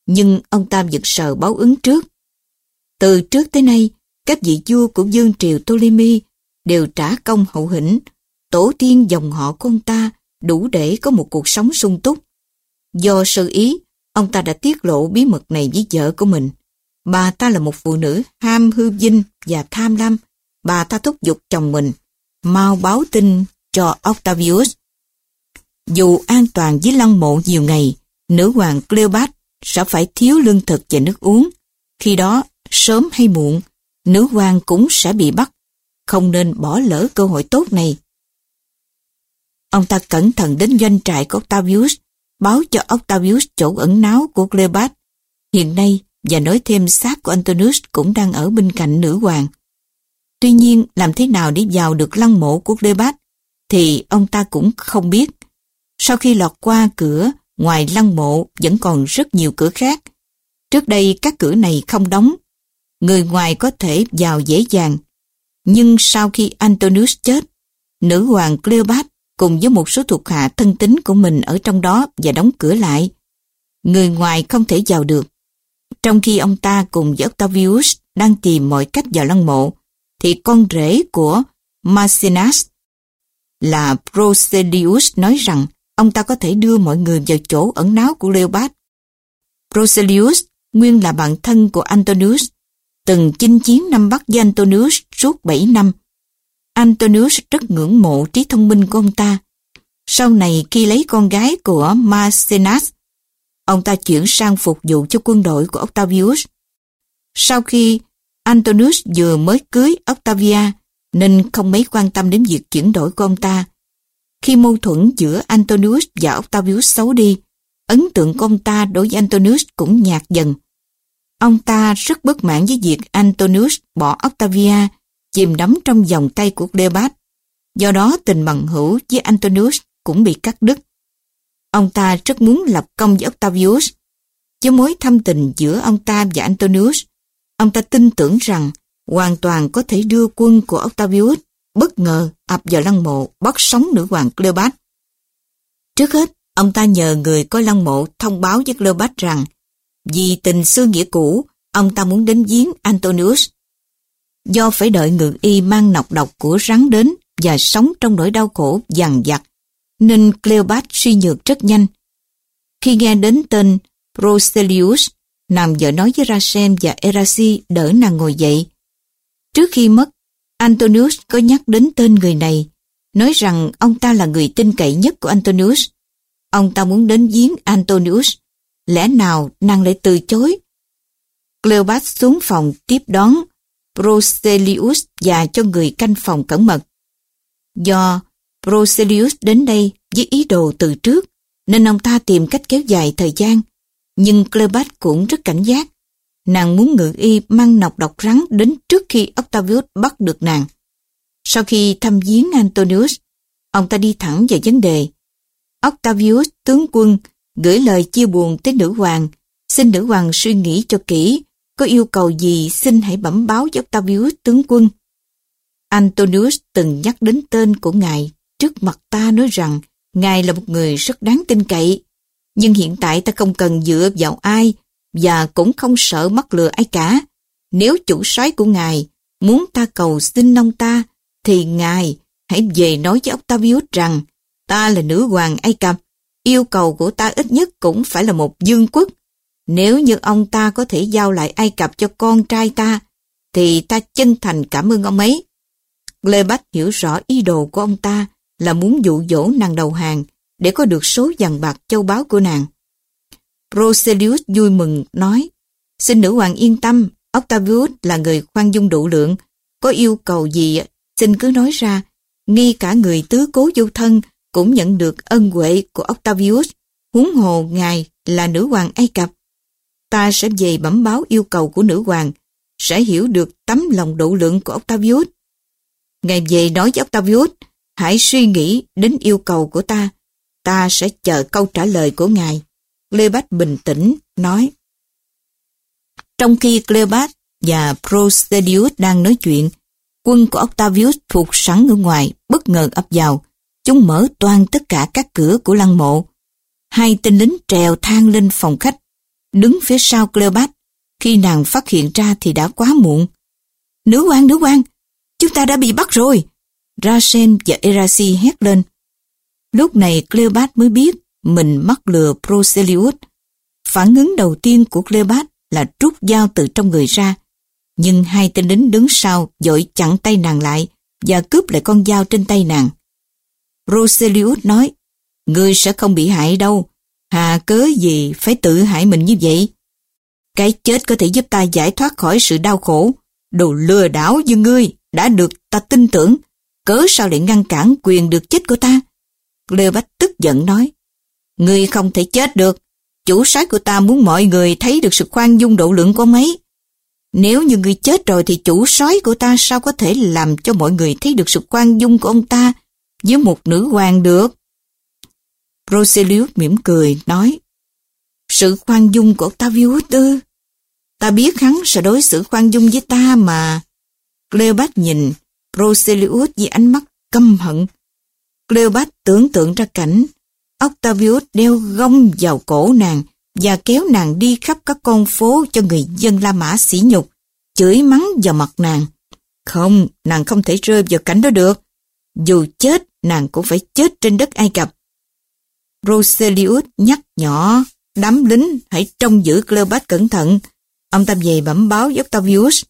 nhưng ông ta vẫn sợ báo ứng trước. Từ trước tới nay, các vị vua của dương triều Ptolemy đều trả công hậu hĩnh, tổ tiên dòng họ của ông ta đủ để có một cuộc sống sung túc. Do sơ ý, ông ta đã tiết lộ bí mật này với vợ của mình. Bà ta là một phụ nữ ham hư vinh và tham lam. Bà ta thúc giục chồng mình, mau báo tin cho Octavius. Dù an toàn với lăng mộ nhiều ngày, nữ hoàng Cleopat sẽ phải thiếu lương thực và nước uống. Khi đó, sớm hay muộn, nữ hoàng cũng sẽ bị bắt. Không nên bỏ lỡ cơ hội tốt này. Ông ta cẩn thận đến doanh trại của Octavius, báo cho Octavius chỗ ẩn náu của Cleopat. Hiện nay, và nói thêm xác của Antonius cũng đang ở bên cạnh nữ hoàng. Tuy nhiên, làm thế nào để vào được lăng mộ của Cleopat thì ông ta cũng không biết. Sau khi lọt qua cửa, ngoài lăng mộ vẫn còn rất nhiều cửa khác. Trước đây các cửa này không đóng. Người ngoài có thể vào dễ dàng. Nhưng sau khi Antonius chết, nữ hoàng Cleopat cùng với một số thuộc hạ thân tín của mình ở trong đó và đóng cửa lại. Người ngoài không thể vào được. Trong khi ông ta cùng với Octavius đang tìm mọi cách vào lăng mộ, thì con rể của Marcinus là Procelius nói rằng ông ta có thể đưa mọi người vào chỗ ẩn náu của Leopold. Procelius nguyên là bạn thân của Antonius, từng chinh chiến năm Bắc với Antonius suốt 7 năm. Antonius rất ngưỡng mộ trí thông minh của ông ta. Sau này khi lấy con gái của Marcenas, ông ta chuyển sang phục vụ cho quân đội của Octavius. Sau khi Antonius vừa mới cưới Octavia, nên không mấy quan tâm đến việc chuyển đổi của ông ta. Khi mâu thuẫn giữa Antonius và Octavius xấu đi, ấn tượng của ông ta đối với Antonius cũng nhạt dần. Ông ta rất bất mãn với việc Antonius bỏ Octavia chìm đắm trong vòng tay của Cleopat. Do đó tình bằng hữu với Antonius cũng bị cắt đứt. Ông ta rất muốn lập công với Octavius. Với mối thâm tình giữa ông ta và Antonius, ông ta tin tưởng rằng hoàn toàn có thể đưa quân của Octavius bất ngờ ập vào lăng mộ bắt sống nữ hoàng Cleopat. Trước hết, ông ta nhờ người coi lăng mộ thông báo với Cleopat rằng vì tình xưa nghĩa cũ, ông ta muốn đến giếng Antonius. Do phải đợi ngự y mang nọc độc của rắn đến và sống trong nỗi đau khổ dằn vặt, nên Cleopat suy nhược rất nhanh. Khi nghe đến tên Procelius, nàng vợ nói với Rasem và Erasi đỡ nàng ngồi dậy. Trước khi mất, Antonius có nhắc đến tên người này, nói rằng ông ta là người tin cậy nhất của Antonius. Ông ta muốn đến giếng Antonius, lẽ nào nàng lại từ chối? Cleopat xuống phòng tiếp đón Proselius và cho người canh phòng cẩn mật. Do Proselius đến đây với ý đồ từ trước, nên ông ta tìm cách kéo dài thời gian. Nhưng Cleopat cũng rất cảnh giác. Nàng muốn ngự y mang nọc độc rắn đến trước khi Octavius bắt được nàng. Sau khi thăm viếng Antonius, ông ta đi thẳng vào vấn đề. Octavius, tướng quân, gửi lời chia buồn tới nữ hoàng, xin nữ hoàng suy nghĩ cho kỹ, có yêu cầu gì, xin hãy bẩm báo với Octavius tướng quân. Antonius từng nhắc đến tên của ngài trước mặt ta nói rằng, ngài là một người rất đáng tin cậy. Nhưng hiện tại ta không cần dựa vào ai, và cũng không sợ mắc lừa ai cả. Nếu chủ soái của ngài muốn ta cầu xin ông ta, thì ngài hãy về nói với Octavius rằng, ta là nữ hoàng Ai Cập Yêu cầu của ta ít nhất cũng phải là một dương quốc. Nếu như ông ta có thể giao lại Ai Cập cho con trai ta, thì ta chân thành cảm ơn ông ấy. Lê Bách hiểu rõ ý đồ của ông ta là muốn dụ dỗ nàng đầu hàng để có được số vàng bạc châu báu của nàng. Roselius vui mừng nói, xin nữ hoàng yên tâm, Octavius là người khoan dung độ lượng, có yêu cầu gì xin cứ nói ra, ngay cả người tứ cố vô thân cũng nhận được ân huệ của Octavius, huống hồ ngài là nữ hoàng Ai Cập. Ta sẽ về bẩm báo yêu cầu của nữ hoàng, sẽ hiểu được tấm lòng độ lượng của Octavius. ngày về nói với Octavius, hãy suy nghĩ đến yêu cầu của ta, ta sẽ chờ câu trả lời của ngài. Cleopat bình tĩnh, nói. Trong khi Cleopat và Procedius đang nói chuyện, quân của Octavius phục sẵn ở ngoài, bất ngờ ập vào, Chúng mở toan tất cả các cửa của lăng mộ. Hai tên lính trèo thang lên phòng khách, đứng phía sau Cleopat. Khi nàng phát hiện ra thì đã quá muộn. Nữ quan, nữ quan, chúng ta đã bị bắt rồi. Rasen và Erasi hét lên. Lúc này Cleopat mới biết mình mắc lừa Proselius. Phản ứng đầu tiên của Cleopat là rút dao từ trong người ra. Nhưng hai tên lính đứng sau dội chặn tay nàng lại và cướp lại con dao trên tay nàng. Roselius nói, Ngươi sẽ không bị hại đâu, hà cớ gì phải tự hại mình như vậy. Cái chết có thể giúp ta giải thoát khỏi sự đau khổ. Đồ lừa đảo như ngươi đã được ta tin tưởng, cớ sao lại ngăn cản quyền được chết của ta? Cleopat tức giận nói, Ngươi không thể chết được, chủ sái của ta muốn mọi người thấy được sự khoan dung độ lượng của mấy. Nếu như ngươi chết rồi thì chủ sói của ta sao có thể làm cho mọi người thấy được sự khoan dung của ông ta với một nữ hoàng được. Roselius mỉm cười, nói, Sự khoan dung của Octavius ư? Ta biết hắn sẽ đối xử khoan dung với ta mà. Cleopat nhìn Roselius với ánh mắt căm hận. Cleopat tưởng tượng ra cảnh Octavius đeo gông vào cổ nàng và kéo nàng đi khắp các con phố cho người dân La Mã sỉ nhục, chửi mắng vào mặt nàng. Không, nàng không thể rơi vào cảnh đó được. Dù chết, nàng cũng phải chết trên đất Ai Cập. Roselius nhắc nhỏ, đám lính hãy trông giữ Cleopat cẩn thận. Ông ta về bẩm báo với Octavius.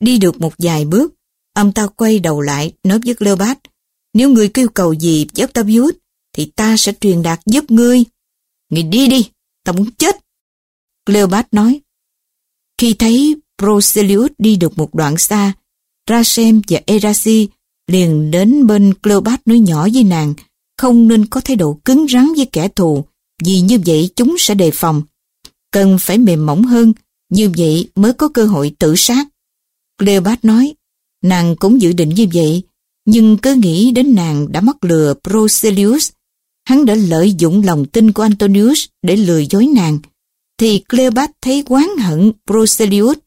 Đi được một vài bước, ông ta quay đầu lại nói với Cleopat, nếu người kêu cầu gì với Octavius, thì ta sẽ truyền đạt giúp ngươi. Ngươi đi đi, ta muốn chết. Cleopat nói. Khi thấy Procelius đi được một đoạn xa, Rasem và Erasi liền đến bên Cleopat nói nhỏ với nàng, không nên có thái độ cứng rắn với kẻ thù, vì như vậy chúng sẽ đề phòng. Cần phải mềm mỏng hơn, như vậy mới có cơ hội tự sát. Cleopat nói, nàng cũng dự định như vậy, nhưng cứ nghĩ đến nàng đã mắc lừa Procelius. Hắn đã lợi dụng lòng tin của Antonius để lừa dối nàng, thì Cleopat thấy quán hận Procelius.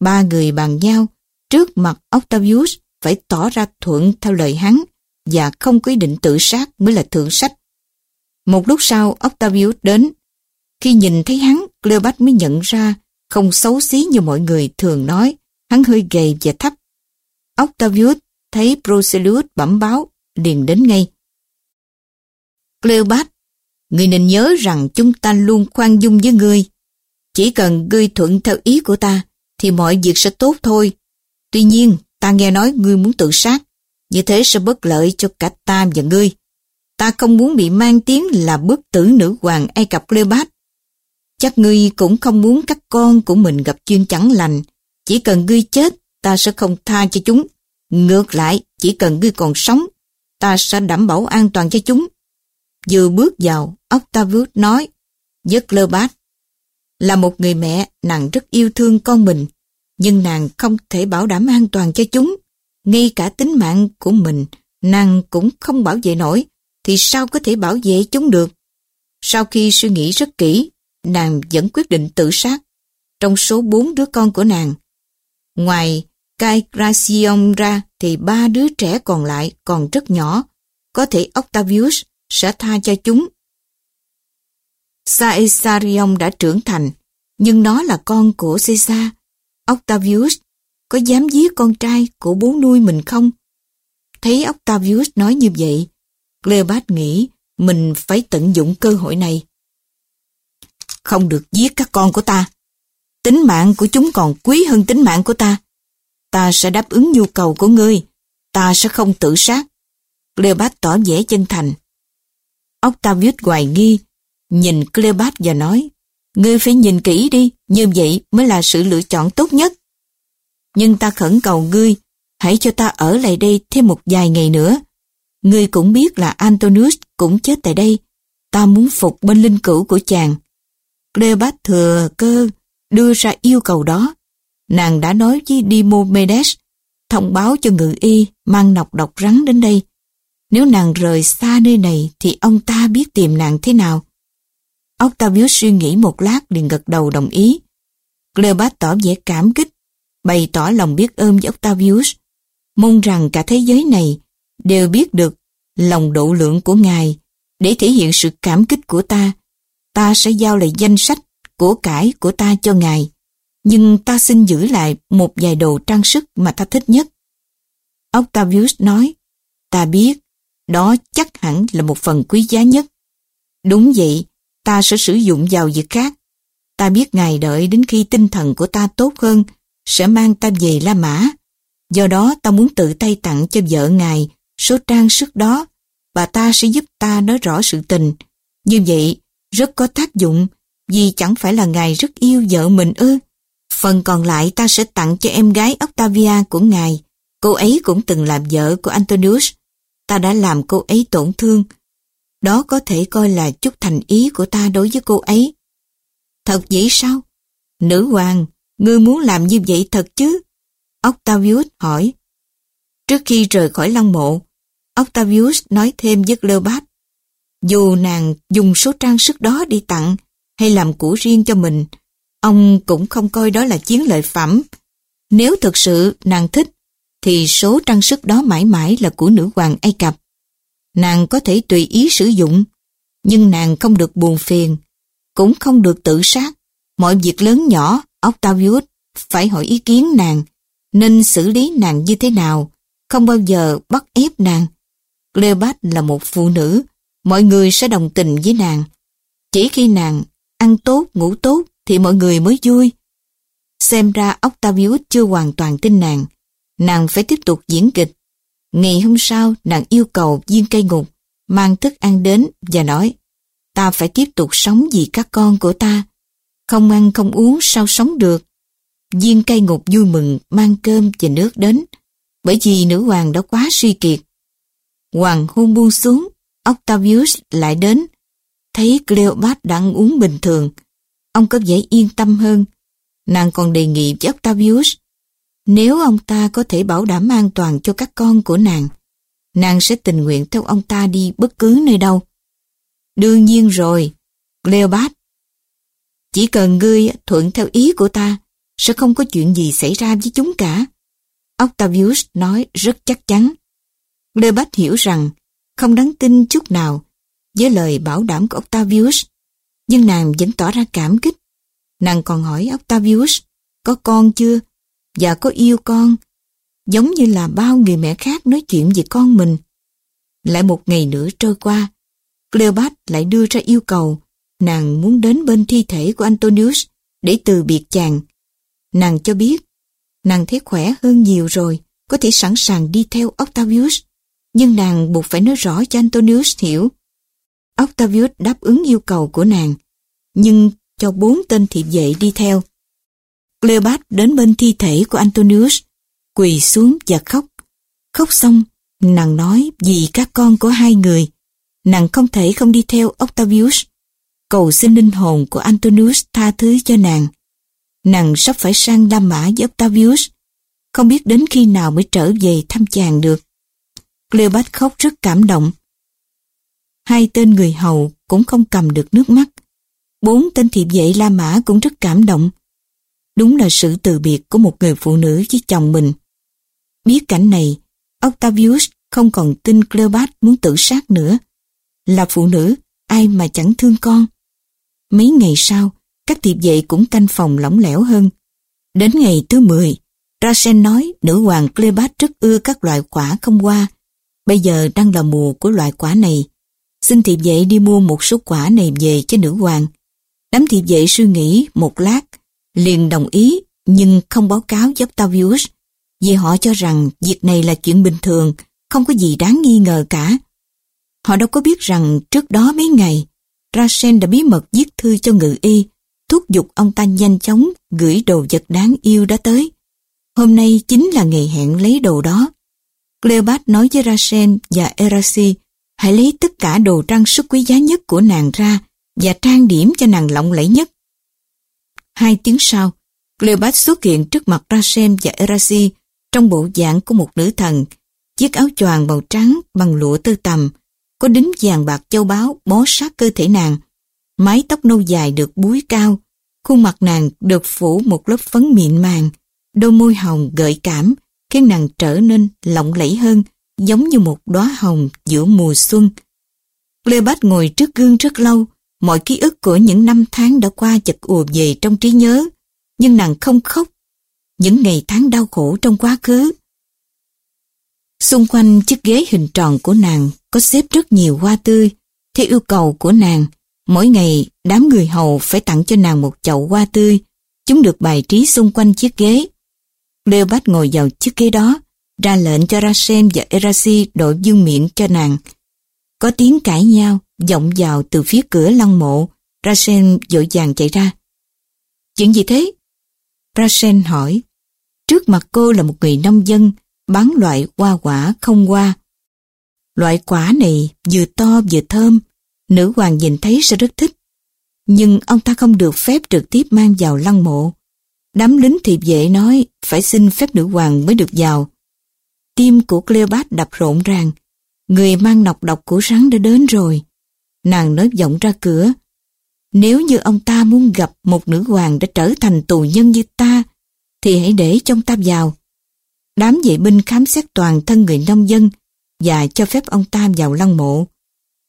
Ba người bàn nhau, trước mặt Octavius phải tỏ ra thuận theo lời hắn và không quyết định tự sát mới là thượng sách. Một lúc sau Octavius đến. Khi nhìn thấy hắn, Cleopat mới nhận ra không xấu xí như mọi người thường nói. Hắn hơi gầy và thấp. Octavius thấy Procellus bẩm báo, liền đến ngay. Cleopat, người nên nhớ rằng chúng ta luôn khoan dung với ngươi. Chỉ cần ngươi thuận theo ý của ta, thì mọi việc sẽ tốt thôi. Tuy nhiên, ta nghe nói ngươi muốn tự sát, như thế sẽ bất lợi cho cả ta và ngươi. Ta không muốn bị mang tiếng là bức tử nữ hoàng Ai Cập Cleopat. Chắc ngươi cũng không muốn các con của mình gặp chuyên chẳng lành. Chỉ cần ngươi chết, ta sẽ không tha cho chúng. Ngược lại, chỉ cần ngươi còn sống, ta sẽ đảm bảo an toàn cho chúng. Vừa bước vào, Octavius nói, với bát. là một người mẹ, nàng rất yêu thương con mình, nhưng nàng không thể bảo đảm an toàn cho chúng. Ngay cả tính mạng của mình, nàng cũng không bảo vệ nổi, thì sao có thể bảo vệ chúng được? Sau khi suy nghĩ rất kỹ, nàng vẫn quyết định tự sát. Trong số bốn đứa con của nàng, ngoài Cai Gracion ra thì ba đứa trẻ còn lại còn rất nhỏ, có thể Octavius sẽ tha cho chúng. Caesarion đã trưởng thành, nhưng nó là con của Caesar. Octavius có dám giết con trai của bố nuôi mình không? Thấy Octavius nói như vậy, Cleopat nghĩ mình phải tận dụng cơ hội này. Không được giết các con của ta. Tính mạng của chúng còn quý hơn tính mạng của ta. Ta sẽ đáp ứng nhu cầu của ngươi. Ta sẽ không tự sát. Cleopat tỏ vẻ chân thành. Octavius hoài nghi, nhìn Cleopat và nói, ngươi phải nhìn kỹ đi, như vậy mới là sự lựa chọn tốt nhất. Nhưng ta khẩn cầu ngươi, hãy cho ta ở lại đây thêm một vài ngày nữa. Ngươi cũng biết là Antonius cũng chết tại đây. Ta muốn phục bên linh cữu của chàng. Cleopat thừa cơ đưa ra yêu cầu đó. Nàng đã nói với Dimomedes thông báo cho ngự y mang nọc độc rắn đến đây. Nếu nàng rời xa nơi này thì ông ta biết tìm nàng thế nào. Octavius suy nghĩ một lát liền gật đầu đồng ý. Cleopat tỏ vẻ cảm kích, bày tỏ lòng biết ơn với Octavius, mong rằng cả thế giới này đều biết được lòng độ lượng của Ngài. Để thể hiện sự cảm kích của ta, ta sẽ giao lại danh sách của cải của ta cho Ngài. Nhưng ta xin giữ lại một vài đồ trang sức mà ta thích nhất. Octavius nói, ta biết, đó chắc hẳn là một phần quý giá nhất. Đúng vậy, ta sẽ sử dụng vào việc khác. Ta biết Ngài đợi đến khi tinh thần của ta tốt hơn, sẽ mang ta về La Mã. Do đó ta muốn tự tay tặng cho vợ Ngài số trang sức đó, bà ta sẽ giúp ta nói rõ sự tình. Như vậy, rất có tác dụng, vì chẳng phải là Ngài rất yêu vợ mình ư. Phần còn lại ta sẽ tặng cho em gái Octavia của Ngài. Cô ấy cũng từng làm vợ của Antonius. Ta đã làm cô ấy tổn thương. Đó có thể coi là chút thành ý của ta đối với cô ấy. Thật vậy sao? Nữ hoàng, ngươi muốn làm như vậy thật chứ? Octavius hỏi. Trước khi rời khỏi lăng mộ, Octavius nói thêm với Cleopat. Dù nàng dùng số trang sức đó đi tặng hay làm của riêng cho mình, ông cũng không coi đó là chiến lợi phẩm. Nếu thực sự nàng thích, thì số trang sức đó mãi mãi là của nữ hoàng Ai Cập. Nàng có thể tùy ý sử dụng, nhưng nàng không được buồn phiền, cũng không được tự sát. Mọi việc lớn nhỏ, Octavius phải hỏi ý kiến nàng. nên xử lý nàng như thế nào, không bao giờ bắt ép nàng. Cleopat là một phụ nữ, mọi người sẽ đồng tình với nàng. Chỉ khi nàng ăn tốt, ngủ tốt thì mọi người mới vui. Xem ra Octavius chưa hoàn toàn tin nàng. Nàng phải tiếp tục diễn kịch. Ngày hôm sau, nàng yêu cầu viên cây ngục mang thức ăn đến và nói ta phải tiếp tục sống vì các con của ta. Không ăn không uống sao sống được. Viên cây ngục vui mừng mang cơm và nước đến bởi vì nữ hoàng đã quá suy kiệt. Hoàng hôn buông xuống, Octavius lại đến. Thấy Cleopat đang uống bình thường, ông có vẻ yên tâm hơn. Nàng còn đề nghị với Octavius, nếu ông ta có thể bảo đảm an toàn cho các con của nàng, nàng sẽ tình nguyện theo ông ta đi bất cứ nơi đâu. Đương nhiên rồi, Cleopat. Chỉ cần ngươi thuận theo ý của ta, sẽ không có chuyện gì xảy ra với chúng cả. Octavius nói rất chắc chắn. Cleopat hiểu rằng không đáng tin chút nào với lời bảo đảm của Octavius, nhưng nàng vẫn tỏ ra cảm kích. Nàng còn hỏi Octavius có con chưa và có yêu con, giống như là bao người mẹ khác nói chuyện về con mình. Lại một ngày nữa trôi qua, Cleopat lại đưa ra yêu cầu nàng muốn đến bên thi thể của Antonius để từ biệt chàng. Nàng cho biết, nàng thấy khỏe hơn nhiều rồi, có thể sẵn sàng đi theo Octavius, nhưng nàng buộc phải nói rõ cho Antonius hiểu. Octavius đáp ứng yêu cầu của nàng, nhưng cho bốn tên thị vệ đi theo. Cleopat đến bên thi thể của Antonius, quỳ xuống và khóc. Khóc xong, nàng nói vì các con của hai người, nàng không thể không đi theo Octavius, cầu xin linh hồn của Antonius tha thứ cho nàng. Nàng sắp phải sang La Mã với Octavius, không biết đến khi nào mới trở về thăm chàng được. Cleopat khóc rất cảm động. Hai tên người hầu cũng không cầm được nước mắt. Bốn tên thị vệ La Mã cũng rất cảm động. Đúng là sự từ biệt của một người phụ nữ với chồng mình. Biết cảnh này, Octavius không còn tin Cleopat muốn tự sát nữa. Là phụ nữ, ai mà chẳng thương con. Mấy ngày sau, các tiệp vệ cũng canh phòng lỏng lẻo hơn. Đến ngày thứ 10, Rasen nói nữ hoàng Cleopat rất ưa các loại quả không qua. Bây giờ đang là mùa của loại quả này. Xin thiệp vệ đi mua một số quả này về cho nữ hoàng. Đám thiệp vệ suy nghĩ một lát, liền đồng ý nhưng không báo cáo với Octavius vì họ cho rằng việc này là chuyện bình thường, không có gì đáng nghi ngờ cả. Họ đâu có biết rằng trước đó mấy ngày, Rasen đã bí mật viết thư cho ngự y, thúc giục ông ta nhanh chóng gửi đồ vật đáng yêu đã tới. Hôm nay chính là ngày hẹn lấy đồ đó. Cleopat nói với Rasen và Erasi hãy lấy tất cả đồ trang sức quý giá nhất của nàng ra và trang điểm cho nàng lộng lẫy nhất. Hai tiếng sau, Cleopat xuất hiện trước mặt Rasen và Erasi trong bộ dạng của một nữ thần, chiếc áo choàng màu trắng bằng lụa tơ tằm, có đính vàng bạc châu báu bó sát cơ thể nàng. Mái tóc nâu dài được búi cao, khuôn mặt nàng được phủ một lớp phấn mịn màng, đôi môi hồng gợi cảm, khiến nàng trở nên lộng lẫy hơn, giống như một đóa hồng giữa mùa xuân. Cleopat ngồi trước gương rất lâu, mọi ký ức của những năm tháng đã qua chật ùa về trong trí nhớ, nhưng nàng không khóc. Những ngày tháng đau khổ trong quá khứ. Xung quanh chiếc ghế hình tròn của nàng có xếp rất nhiều hoa tươi. Theo yêu cầu của nàng, mỗi ngày đám người hầu phải tặng cho nàng một chậu hoa tươi. Chúng được bài trí xung quanh chiếc ghế. Leopold ngồi vào chiếc ghế đó, ra lệnh cho Rasen và Erasi đội dương miệng cho nàng. Có tiếng cãi nhau, vọng vào từ phía cửa lăng mộ. Rasen dội vàng chạy ra. Chuyện gì thế? Rasen hỏi. Trước mặt cô là một người nông dân, bán loại hoa quả không hoa. Loại quả này vừa to vừa thơm, nữ hoàng nhìn thấy sẽ rất thích. Nhưng ông ta không được phép trực tiếp mang vào lăng mộ. Đám lính thiệp vệ nói phải xin phép nữ hoàng mới được vào. Tim của Cleopat đập rộn ràng. Người mang nọc độc của rắn đã đến rồi. Nàng nói giọng ra cửa. Nếu như ông ta muốn gặp một nữ hoàng đã trở thành tù nhân như ta, thì hãy để trong ta vào. Đám vệ binh khám xét toàn thân người nông dân và cho phép ông ta vào lăng mộ.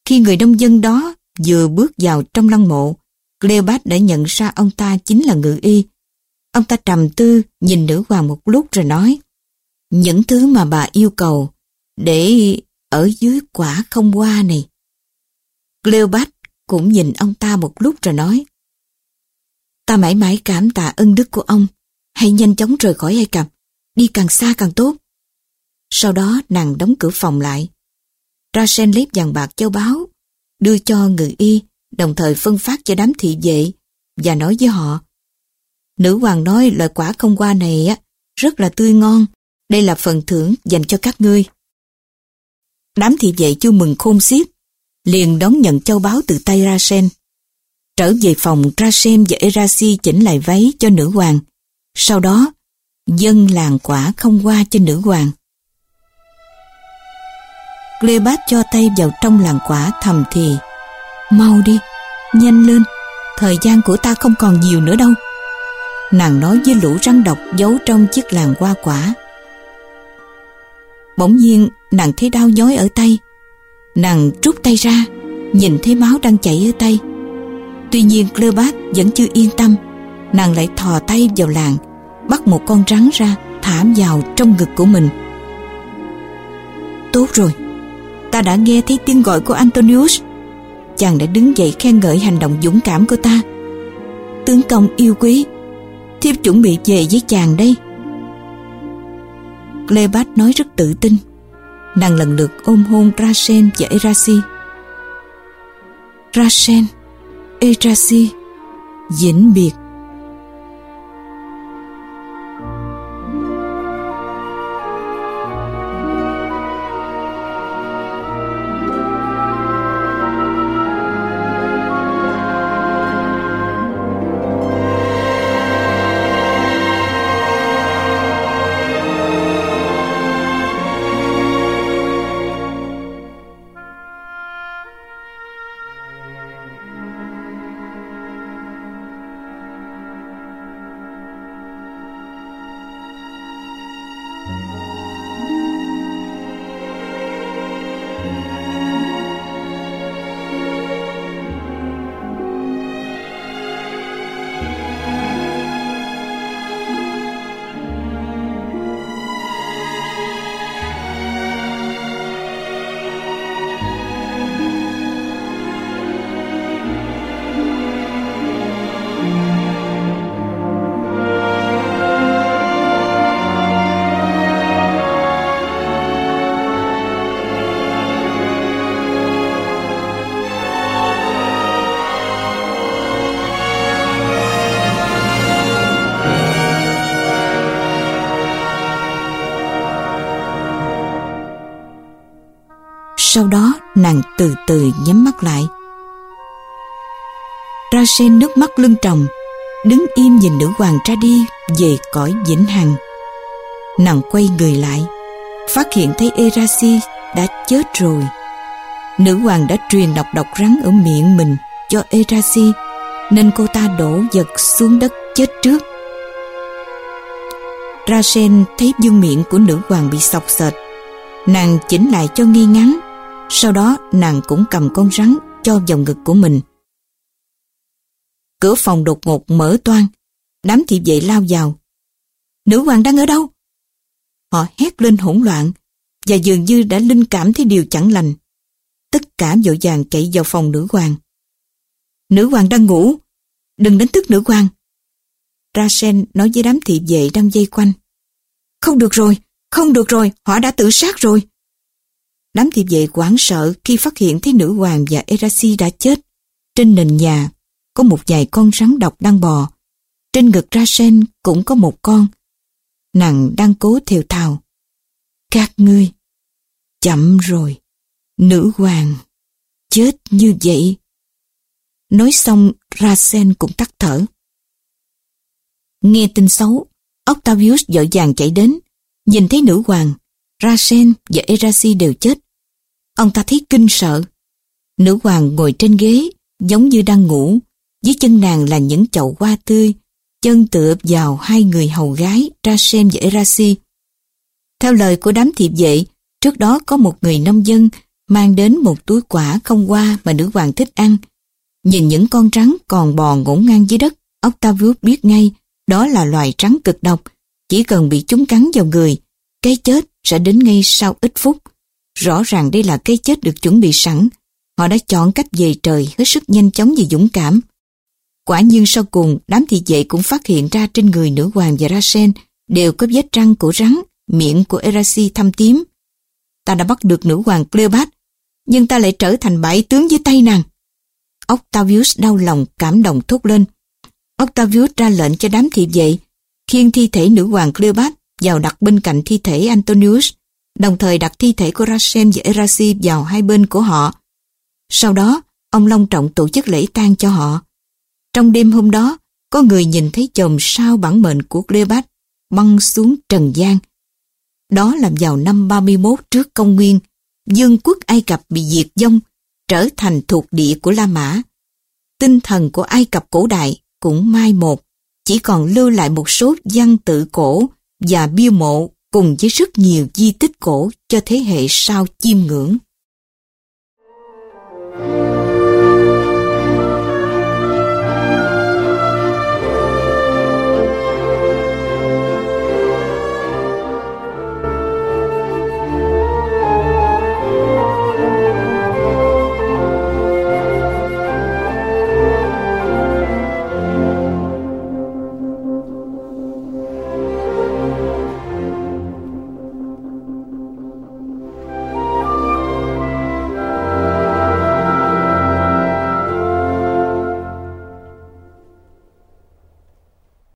Khi người nông dân đó vừa bước vào trong lăng mộ, Cleopat đã nhận ra ông ta chính là ngự y. Ông ta trầm tư, nhìn nữ hoàng một lúc rồi nói, những thứ mà bà yêu cầu để ở dưới quả không qua này. Cleopat cũng nhìn ông ta một lúc rồi nói, ta mãi mãi cảm tạ ân đức của ông, hãy nhanh chóng rời khỏi Ai Cập, đi càng xa càng tốt. Sau đó nàng đóng cửa phòng lại. Rasen lấy vàng bạc châu báu, đưa cho người y, đồng thời phân phát cho đám thị vệ và nói với họ. Nữ hoàng nói loại quả không qua này á rất là tươi ngon, đây là phần thưởng dành cho các ngươi. Đám thị vệ chưa mừng khôn xiết, liền đón nhận châu báu từ tay Rasen. Trở về phòng, Rasen và Erasi chỉnh lại váy cho nữ hoàng. Sau đó, dân làng quả không qua cho nữ hoàng. Cleopat cho tay vào trong làng quả thầm thì Mau đi, nhanh lên, thời gian của ta không còn nhiều nữa đâu. Nàng nói với lũ rắn độc giấu trong chiếc làng hoa quả. Bỗng nhiên nàng thấy đau nhói ở tay. Nàng rút tay ra, nhìn thấy máu đang chảy ở tay. Tuy nhiên Cleopat vẫn chưa yên tâm. Nàng lại thò tay vào làng, bắt một con rắn ra, thảm vào trong ngực của mình. Tốt rồi, ta đã nghe thấy tiếng gọi của Antonius. Chàng đã đứng dậy khen ngợi hành động dũng cảm của ta. Tướng công yêu quý, thiếp chuẩn bị về với chàng đây. Cleopat nói rất tự tin. Nàng lần lượt ôm hôn Rasen và Erasi. Rasen, Erasi, vĩnh biệt. Sen nước mắt lưng tròng, đứng im nhìn nữ hoàng ra đi về cõi vĩnh hằng. Nàng quay người lại, phát hiện thấy Erasi đã chết rồi. Nữ hoàng đã truyền độc độc rắn ở miệng mình cho Erasi, nên cô ta đổ vật xuống đất chết trước. Rasen thấy dương miệng của nữ hoàng bị sọc sệt. Nàng chỉnh lại cho nghi ngắn sau đó nàng cũng cầm con rắn cho vào ngực của mình. Cửa phòng đột ngột mở toan, đám thị vệ lao vào. Nữ hoàng đang ở đâu? Họ hét lên hỗn loạn và dường như đã linh cảm thấy điều chẳng lành. Tất cả vội vàng chạy vào phòng nữ hoàng. Nữ hoàng đang ngủ, đừng đánh thức nữ hoàng. Rasen nói với đám thị vệ đang dây quanh. Không được rồi, không được rồi, họ đã tự sát rồi. Đám thị vệ hoảng sợ khi phát hiện thấy nữ hoàng và Erasi đã chết. Trên nền nhà có một vài con rắn độc đang bò. Trên ngực Ra Sen cũng có một con. Nàng đang cố thiều thào. Các ngươi, chậm rồi, nữ hoàng, chết như vậy. Nói xong Ra Sen cũng tắt thở. Nghe tin xấu, Octavius dội vàng chạy đến, nhìn thấy nữ hoàng, Rasen và Erasi đều chết. Ông ta thấy kinh sợ. Nữ hoàng ngồi trên ghế, giống như đang ngủ. Dưới chân nàng là những chậu hoa tươi, chân tựa vào hai người hầu gái, Rasem và Erasi. Theo lời của đám thiệp vệ, trước đó có một người nông dân mang đến một túi quả không qua mà nữ hoàng thích ăn. Nhìn những con rắn còn bò ngổn ngang dưới đất, Octavius biết ngay Đó là loài rắn cực độc, chỉ cần bị chúng cắn vào người, cái chết sẽ đến ngay sau ít phút. Rõ ràng đây là cái chết được chuẩn bị sẵn. Họ đã chọn cách về trời hết sức nhanh chóng và dũng cảm. Quả nhiên sau cùng, đám thị vệ cũng phát hiện ra trên người nữ hoàng và Rasen đều có vết răng của rắn, miệng của Erasi thâm tím. Ta đã bắt được nữ hoàng Cleopat, nhưng ta lại trở thành bãi tướng dưới tay nàng. Octavius đau lòng cảm động thốt lên. Octavius ra lệnh cho đám thị vệ khiêng thi thể nữ hoàng Cleopat vào đặt bên cạnh thi thể Antonius, đồng thời đặt thi thể của Rasen và Erasi vào hai bên của họ. Sau đó, ông long trọng tổ chức lễ tang cho họ. Trong đêm hôm đó, có người nhìn thấy chồng sao bản mệnh của Cleopat băng xuống trần gian. Đó là vào năm 31 trước công nguyên, dương quốc Ai Cập bị diệt vong, trở thành thuộc địa của La Mã. Tinh thần của Ai Cập cổ đại cũng mai một, chỉ còn lưu lại một số văn tự cổ và bia mộ cùng với rất nhiều di tích cổ cho thế hệ sau chiêm ngưỡng. Thank you.